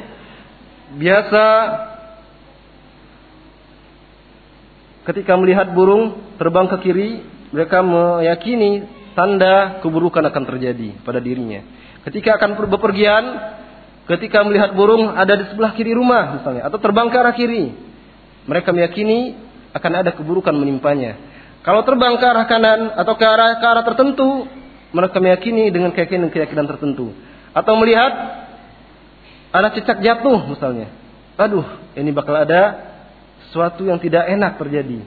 biasa ketika melihat burung terbang ke kiri, mereka meyakini tanda keburukan akan terjadi pada dirinya. Ketika akan bepergian, ketika melihat burung ada di sebelah kiri rumah misalnya atau terbang ke arah kiri, mereka meyakini akan ada keburukan menimpanya. Kalau terbang ke arah kanan atau ke arah ke arah tertentu, mereka meyakini dengan keyakinan-keyakinan tertentu. Atau melihat ada cicak jatuh misalnya. Aduh, ini bakal ada sesuatu yang tidak enak terjadi.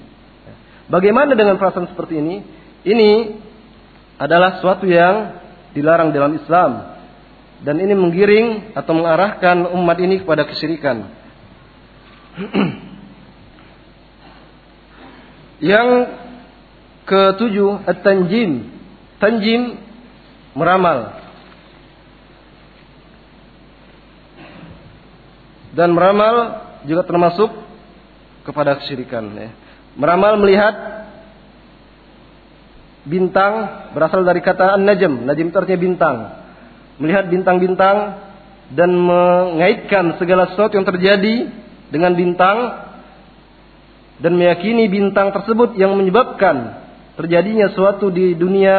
Bagaimana dengan perasaan seperti ini? Ini adalah sesuatu yang dilarang dalam Islam. Dan ini menggiring atau mengarahkan umat ini kepada kesyirikan. Yang ketujuh, at-tanjim. Tanjim meramal. Dan meramal juga termasuk kepada kesyirikan. Ya. Meramal melihat bintang berasal dari kata an-najm. Najm itu artinya bintang. Melihat bintang-bintang dan mengaitkan segala sesuatu yang terjadi dengan bintang dan meyakini bintang tersebut yang menyebabkan terjadinya suatu di dunia,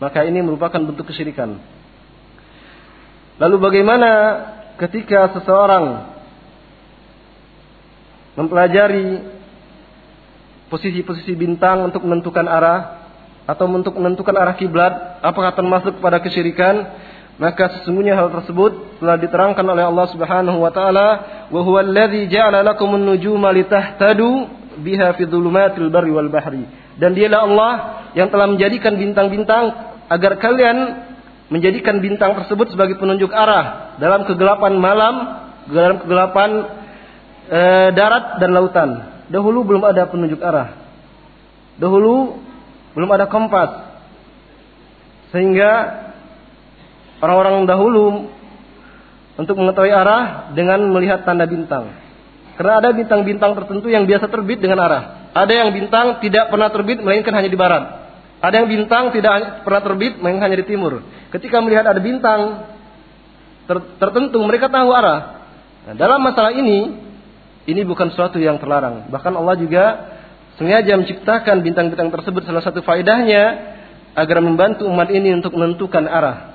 maka ini merupakan bentuk kesyirikan. Lalu bagaimana ketika seseorang mempelajari posisi-posisi bintang untuk menentukan arah atau untuk menentukan arah kiblat, apakah termasuk pada kesyirikan? Maka sesungguhnya hal tersebut telah diterangkan oleh Allah Subhanahu wa taala, "Wa huwa allazi ja'ala lakumun nujuma litahtadu biha fi dhulumatil barri wal bahri." Dan dialah Allah yang telah menjadikan bintang-bintang agar kalian menjadikan bintang tersebut sebagai penunjuk arah dalam kegelapan malam, dalam kegelapan e, darat dan lautan. Dahulu belum ada penunjuk arah. Dahulu belum ada kompas. Sehingga orang-orang dahulu untuk mengetahui arah dengan melihat tanda bintang. Karena ada bintang-bintang tertentu yang biasa terbit dengan arah. Ada yang bintang tidak pernah terbit melainkan hanya di barat. Ada yang bintang tidak pernah terbit melainkan hanya di timur. Ketika melihat ada bintang tertentu mereka tahu arah. Nah, dalam masalah ini, ini bukan sesuatu yang terlarang. Bahkan Allah juga sengaja menciptakan bintang-bintang tersebut salah satu faedahnya agar membantu umat ini untuk menentukan arah.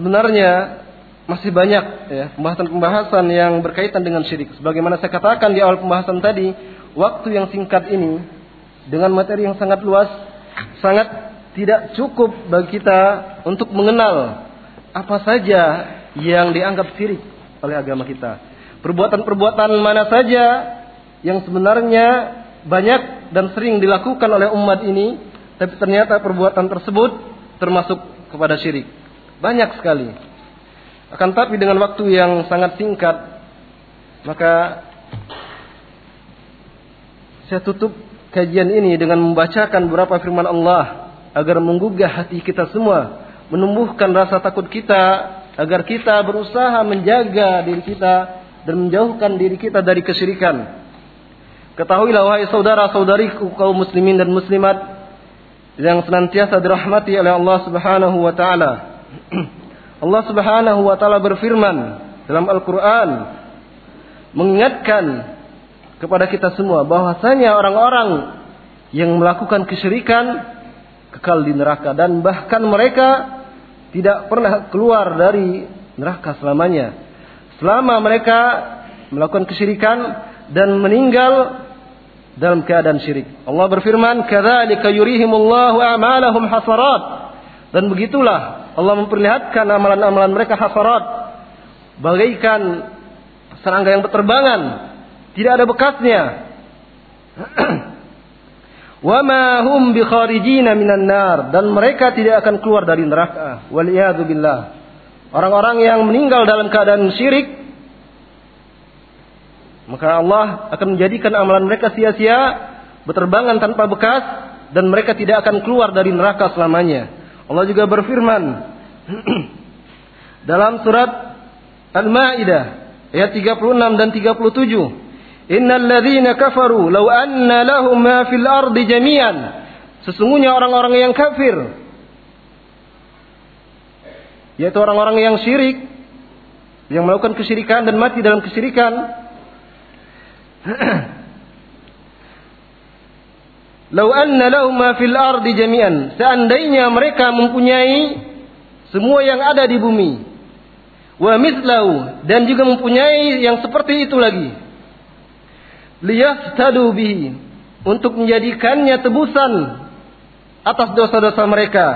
Sebenarnya masih banyak ya pembahasan-pembahasan yang berkaitan dengan syirik. Sebagaimana saya katakan di awal pembahasan tadi, waktu yang singkat ini dengan materi yang sangat luas sangat tidak cukup bagi kita untuk mengenal apa saja yang dianggap syirik oleh agama kita. Perbuatan-perbuatan mana saja yang sebenarnya banyak dan sering dilakukan oleh umat ini, tapi ternyata perbuatan tersebut termasuk kepada syirik. Banyak sekali. Akan tapi dengan waktu yang sangat singkat, maka saya tutup kajian ini dengan membacakan beberapa firman Allah agar menggugah hati kita semua, menumbuhkan rasa takut kita agar kita berusaha menjaga diri kita dan menjauhkan diri kita dari kesyirikan. Ketahuilah wahai saudara-saudariku kaum muslimin dan muslimat yang senantiasa dirahmati oleh Allah Subhanahu wa taala. Allah Subhanahu wa taala berfirman dalam Al-Qur'an mengingatkan kepada kita semua bahwasanya orang-orang yang melakukan kesyirikan kekal di neraka dan bahkan mereka tidak pernah keluar dari neraka selamanya. Selama mereka melakukan kesyirikan dan meninggal dalam keadaan syirik. Allah berfirman, "Kadzalika yurihimullahu a'malahum hasarat." Dan begitulah Allah memperlihatkan amalan-amalan mereka hasarat. Bagaikan serangga yang berterbangan. Tidak ada bekasnya. Wa ma hum bi kharijina minan nar. Dan mereka tidak akan keluar dari neraka. Wal billah. Orang-orang yang meninggal dalam keadaan syirik maka Allah akan menjadikan amalan mereka sia-sia berterbangan tanpa bekas dan mereka tidak akan keluar dari neraka selamanya Allah juga berfirman dalam surat Al-Maidah ayat 36 dan 37. Innal ladzina kafaru law anna lahum ma fil ardi jami'an. Sesungguhnya orang-orang yang kafir yaitu orang-orang yang syirik yang melakukan kesyirikan dan mati dalam kesyirikan Lau anna lahum ma fil ardi jami'an. Seandainya mereka mempunyai semua yang ada di bumi. Wa mithlahu dan juga mempunyai yang seperti itu lagi. Liyaftadu bihi untuk menjadikannya tebusan atas dosa-dosa mereka.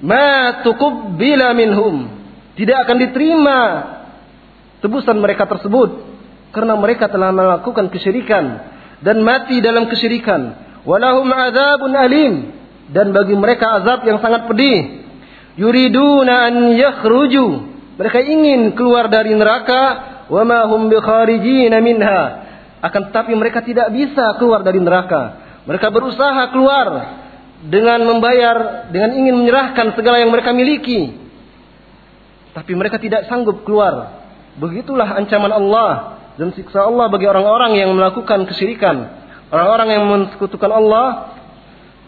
Ma tuqbila minhum. Tidak akan diterima tebusan mereka tersebut karena mereka telah melakukan kesyirikan dan mati dalam kesyirikan. Walahum azabun alim dan bagi mereka azab yang sangat pedih. Yuriduna an yakhruju. Mereka ingin keluar dari neraka wa ma hum bikharijina minha. Akan tetapi mereka tidak bisa keluar dari neraka. Mereka berusaha keluar dengan membayar, dengan ingin menyerahkan segala yang mereka miliki. Tapi mereka tidak sanggup keluar. Begitulah ancaman Allah dan siksa Allah bagi orang-orang yang melakukan kesyirikan. Orang-orang yang mensekutukan Allah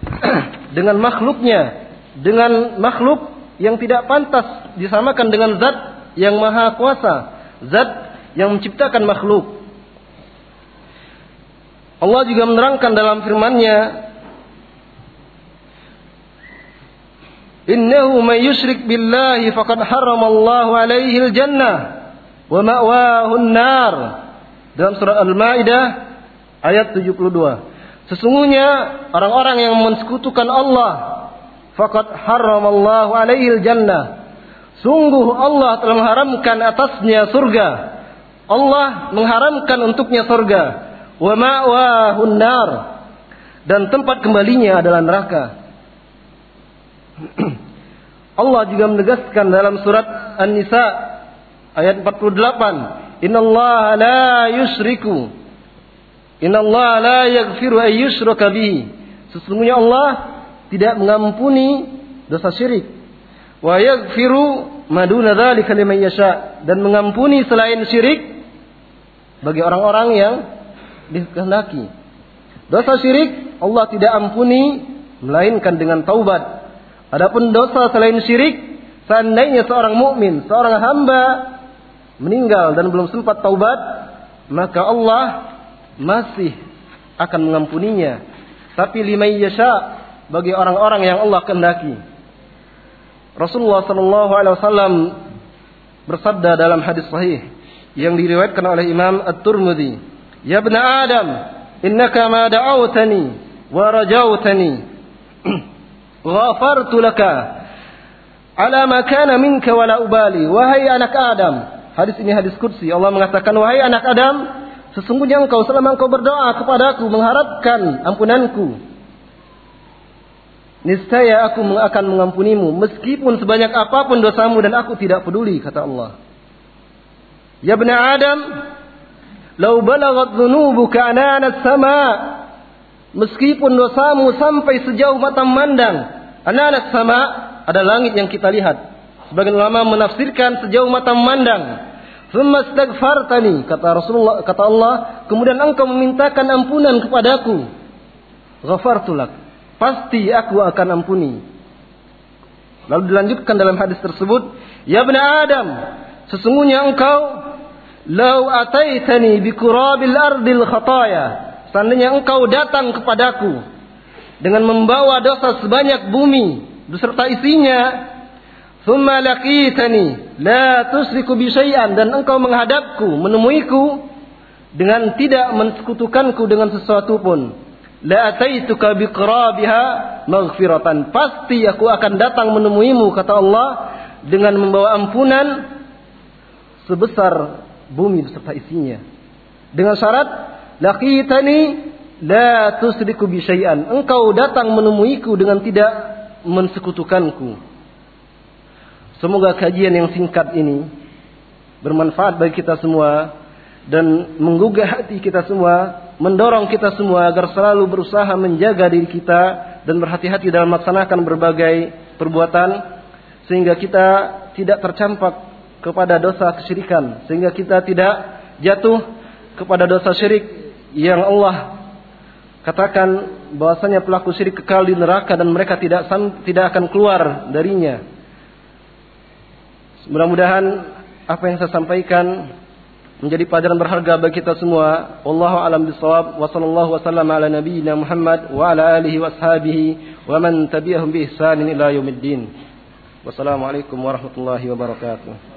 dengan makhluknya, dengan makhluk yang tidak pantas disamakan dengan zat yang maha kuasa, zat yang menciptakan makhluk. Allah juga menerangkan dalam firman-Nya, Innahu may yushrik billahi faqad harramallahu alaihi al-jannah wa ma'wahu nar dalam surah Al-Maidah ayat 72. Sesungguhnya orang-orang yang mensekutukan Allah faqad harramallahu alaihi jannah. Sungguh Allah telah mengharamkan atasnya surga. Allah mengharamkan untuknya surga. Wa ma'wahu nar. Dan tempat kembalinya adalah neraka. Allah juga menegaskan dalam surat An-Nisa ayat 48 Innallaha la yusriku. Innallaha la yaghfiru ay yushraka bihi. Sesungguhnya Allah tidak mengampuni dosa syirik. Wa yaghfiru maduna dzalika liman yasha dan mengampuni selain syirik bagi orang-orang yang dikehendaki. Dosa syirik Allah tidak ampuni melainkan dengan taubat. Adapun dosa selain syirik, seandainya seorang mukmin, seorang hamba meninggal dan belum sempat taubat, maka Allah masih akan mengampuninya. Tapi lima yasha bagi orang-orang yang Allah kehendaki. Rasulullah sallallahu alaihi wasallam bersabda dalam hadis sahih yang diriwayatkan oleh Imam At-Tirmidzi, "Ya ibn Adam, innaka ma da'awtani wa rajautani ghafartu laka ala ma kana minka wa la ubali." Wahai anak Adam, hadis ini hadis kursi. Allah mengatakan, "Wahai anak Adam, sesungguhnya engkau selama engkau berdoa kepadaku mengharapkan ampunanku, niscaya aku akan mengampunimu meskipun sebanyak apa pun dosamu dan aku tidak peduli kata Allah. Ya bani Adam, lau balagat anana sama meskipun dosamu sampai sejauh mata memandang anana sama ada langit yang kita lihat. Sebagian ulama menafsirkan sejauh mata memandang. Thumma astaghfartani kata Rasulullah kata Allah, kemudian engkau memintakan ampunan kepadaku. Ghafartu lak pasti aku akan ampuni. Lalu dilanjutkan dalam hadis tersebut, Ya bena Adam, sesungguhnya engkau lau ataitani bi kurabil ardil khataya. Seandainya engkau datang kepadaku dengan membawa dosa sebanyak bumi beserta isinya, thumma laqitani la tusriku bi syai'an. Dan engkau menghadapku, menemuiku dengan tidak mensekutukanku dengan sesuatu pun. La ataituka biqrabiha maghfiratan. Pasti aku akan datang menemuimu kata Allah dengan membawa ampunan sebesar bumi beserta isinya. Dengan syarat laqitani la tusriku bi syai'an. Engkau datang menemuiku dengan tidak mensekutukanku semoga kajian yang singkat ini bermanfaat bagi kita semua dan menggugah hati kita semua, mendorong kita semua agar selalu berusaha menjaga diri kita dan berhati-hati dalam melaksanakan berbagai perbuatan sehingga kita tidak tercampak kepada dosa kesyirikan, sehingga kita tidak jatuh kepada dosa syirik yang Allah katakan bahwasanya pelaku syirik kekal di neraka dan mereka tidak tidak akan keluar darinya. Mudah-mudahan apa yang saya sampaikan menjadi pelajaran berharga bagi kita semua. Wallahu alam bisawab wa sallallahu wasallam ala nabiyyina Muhammad wa ala alihi wa ashabihi wa man tabi'ahum bi ihsanin ila yaumiddin. Wassalamualaikum warahmatullahi wabarakatuh.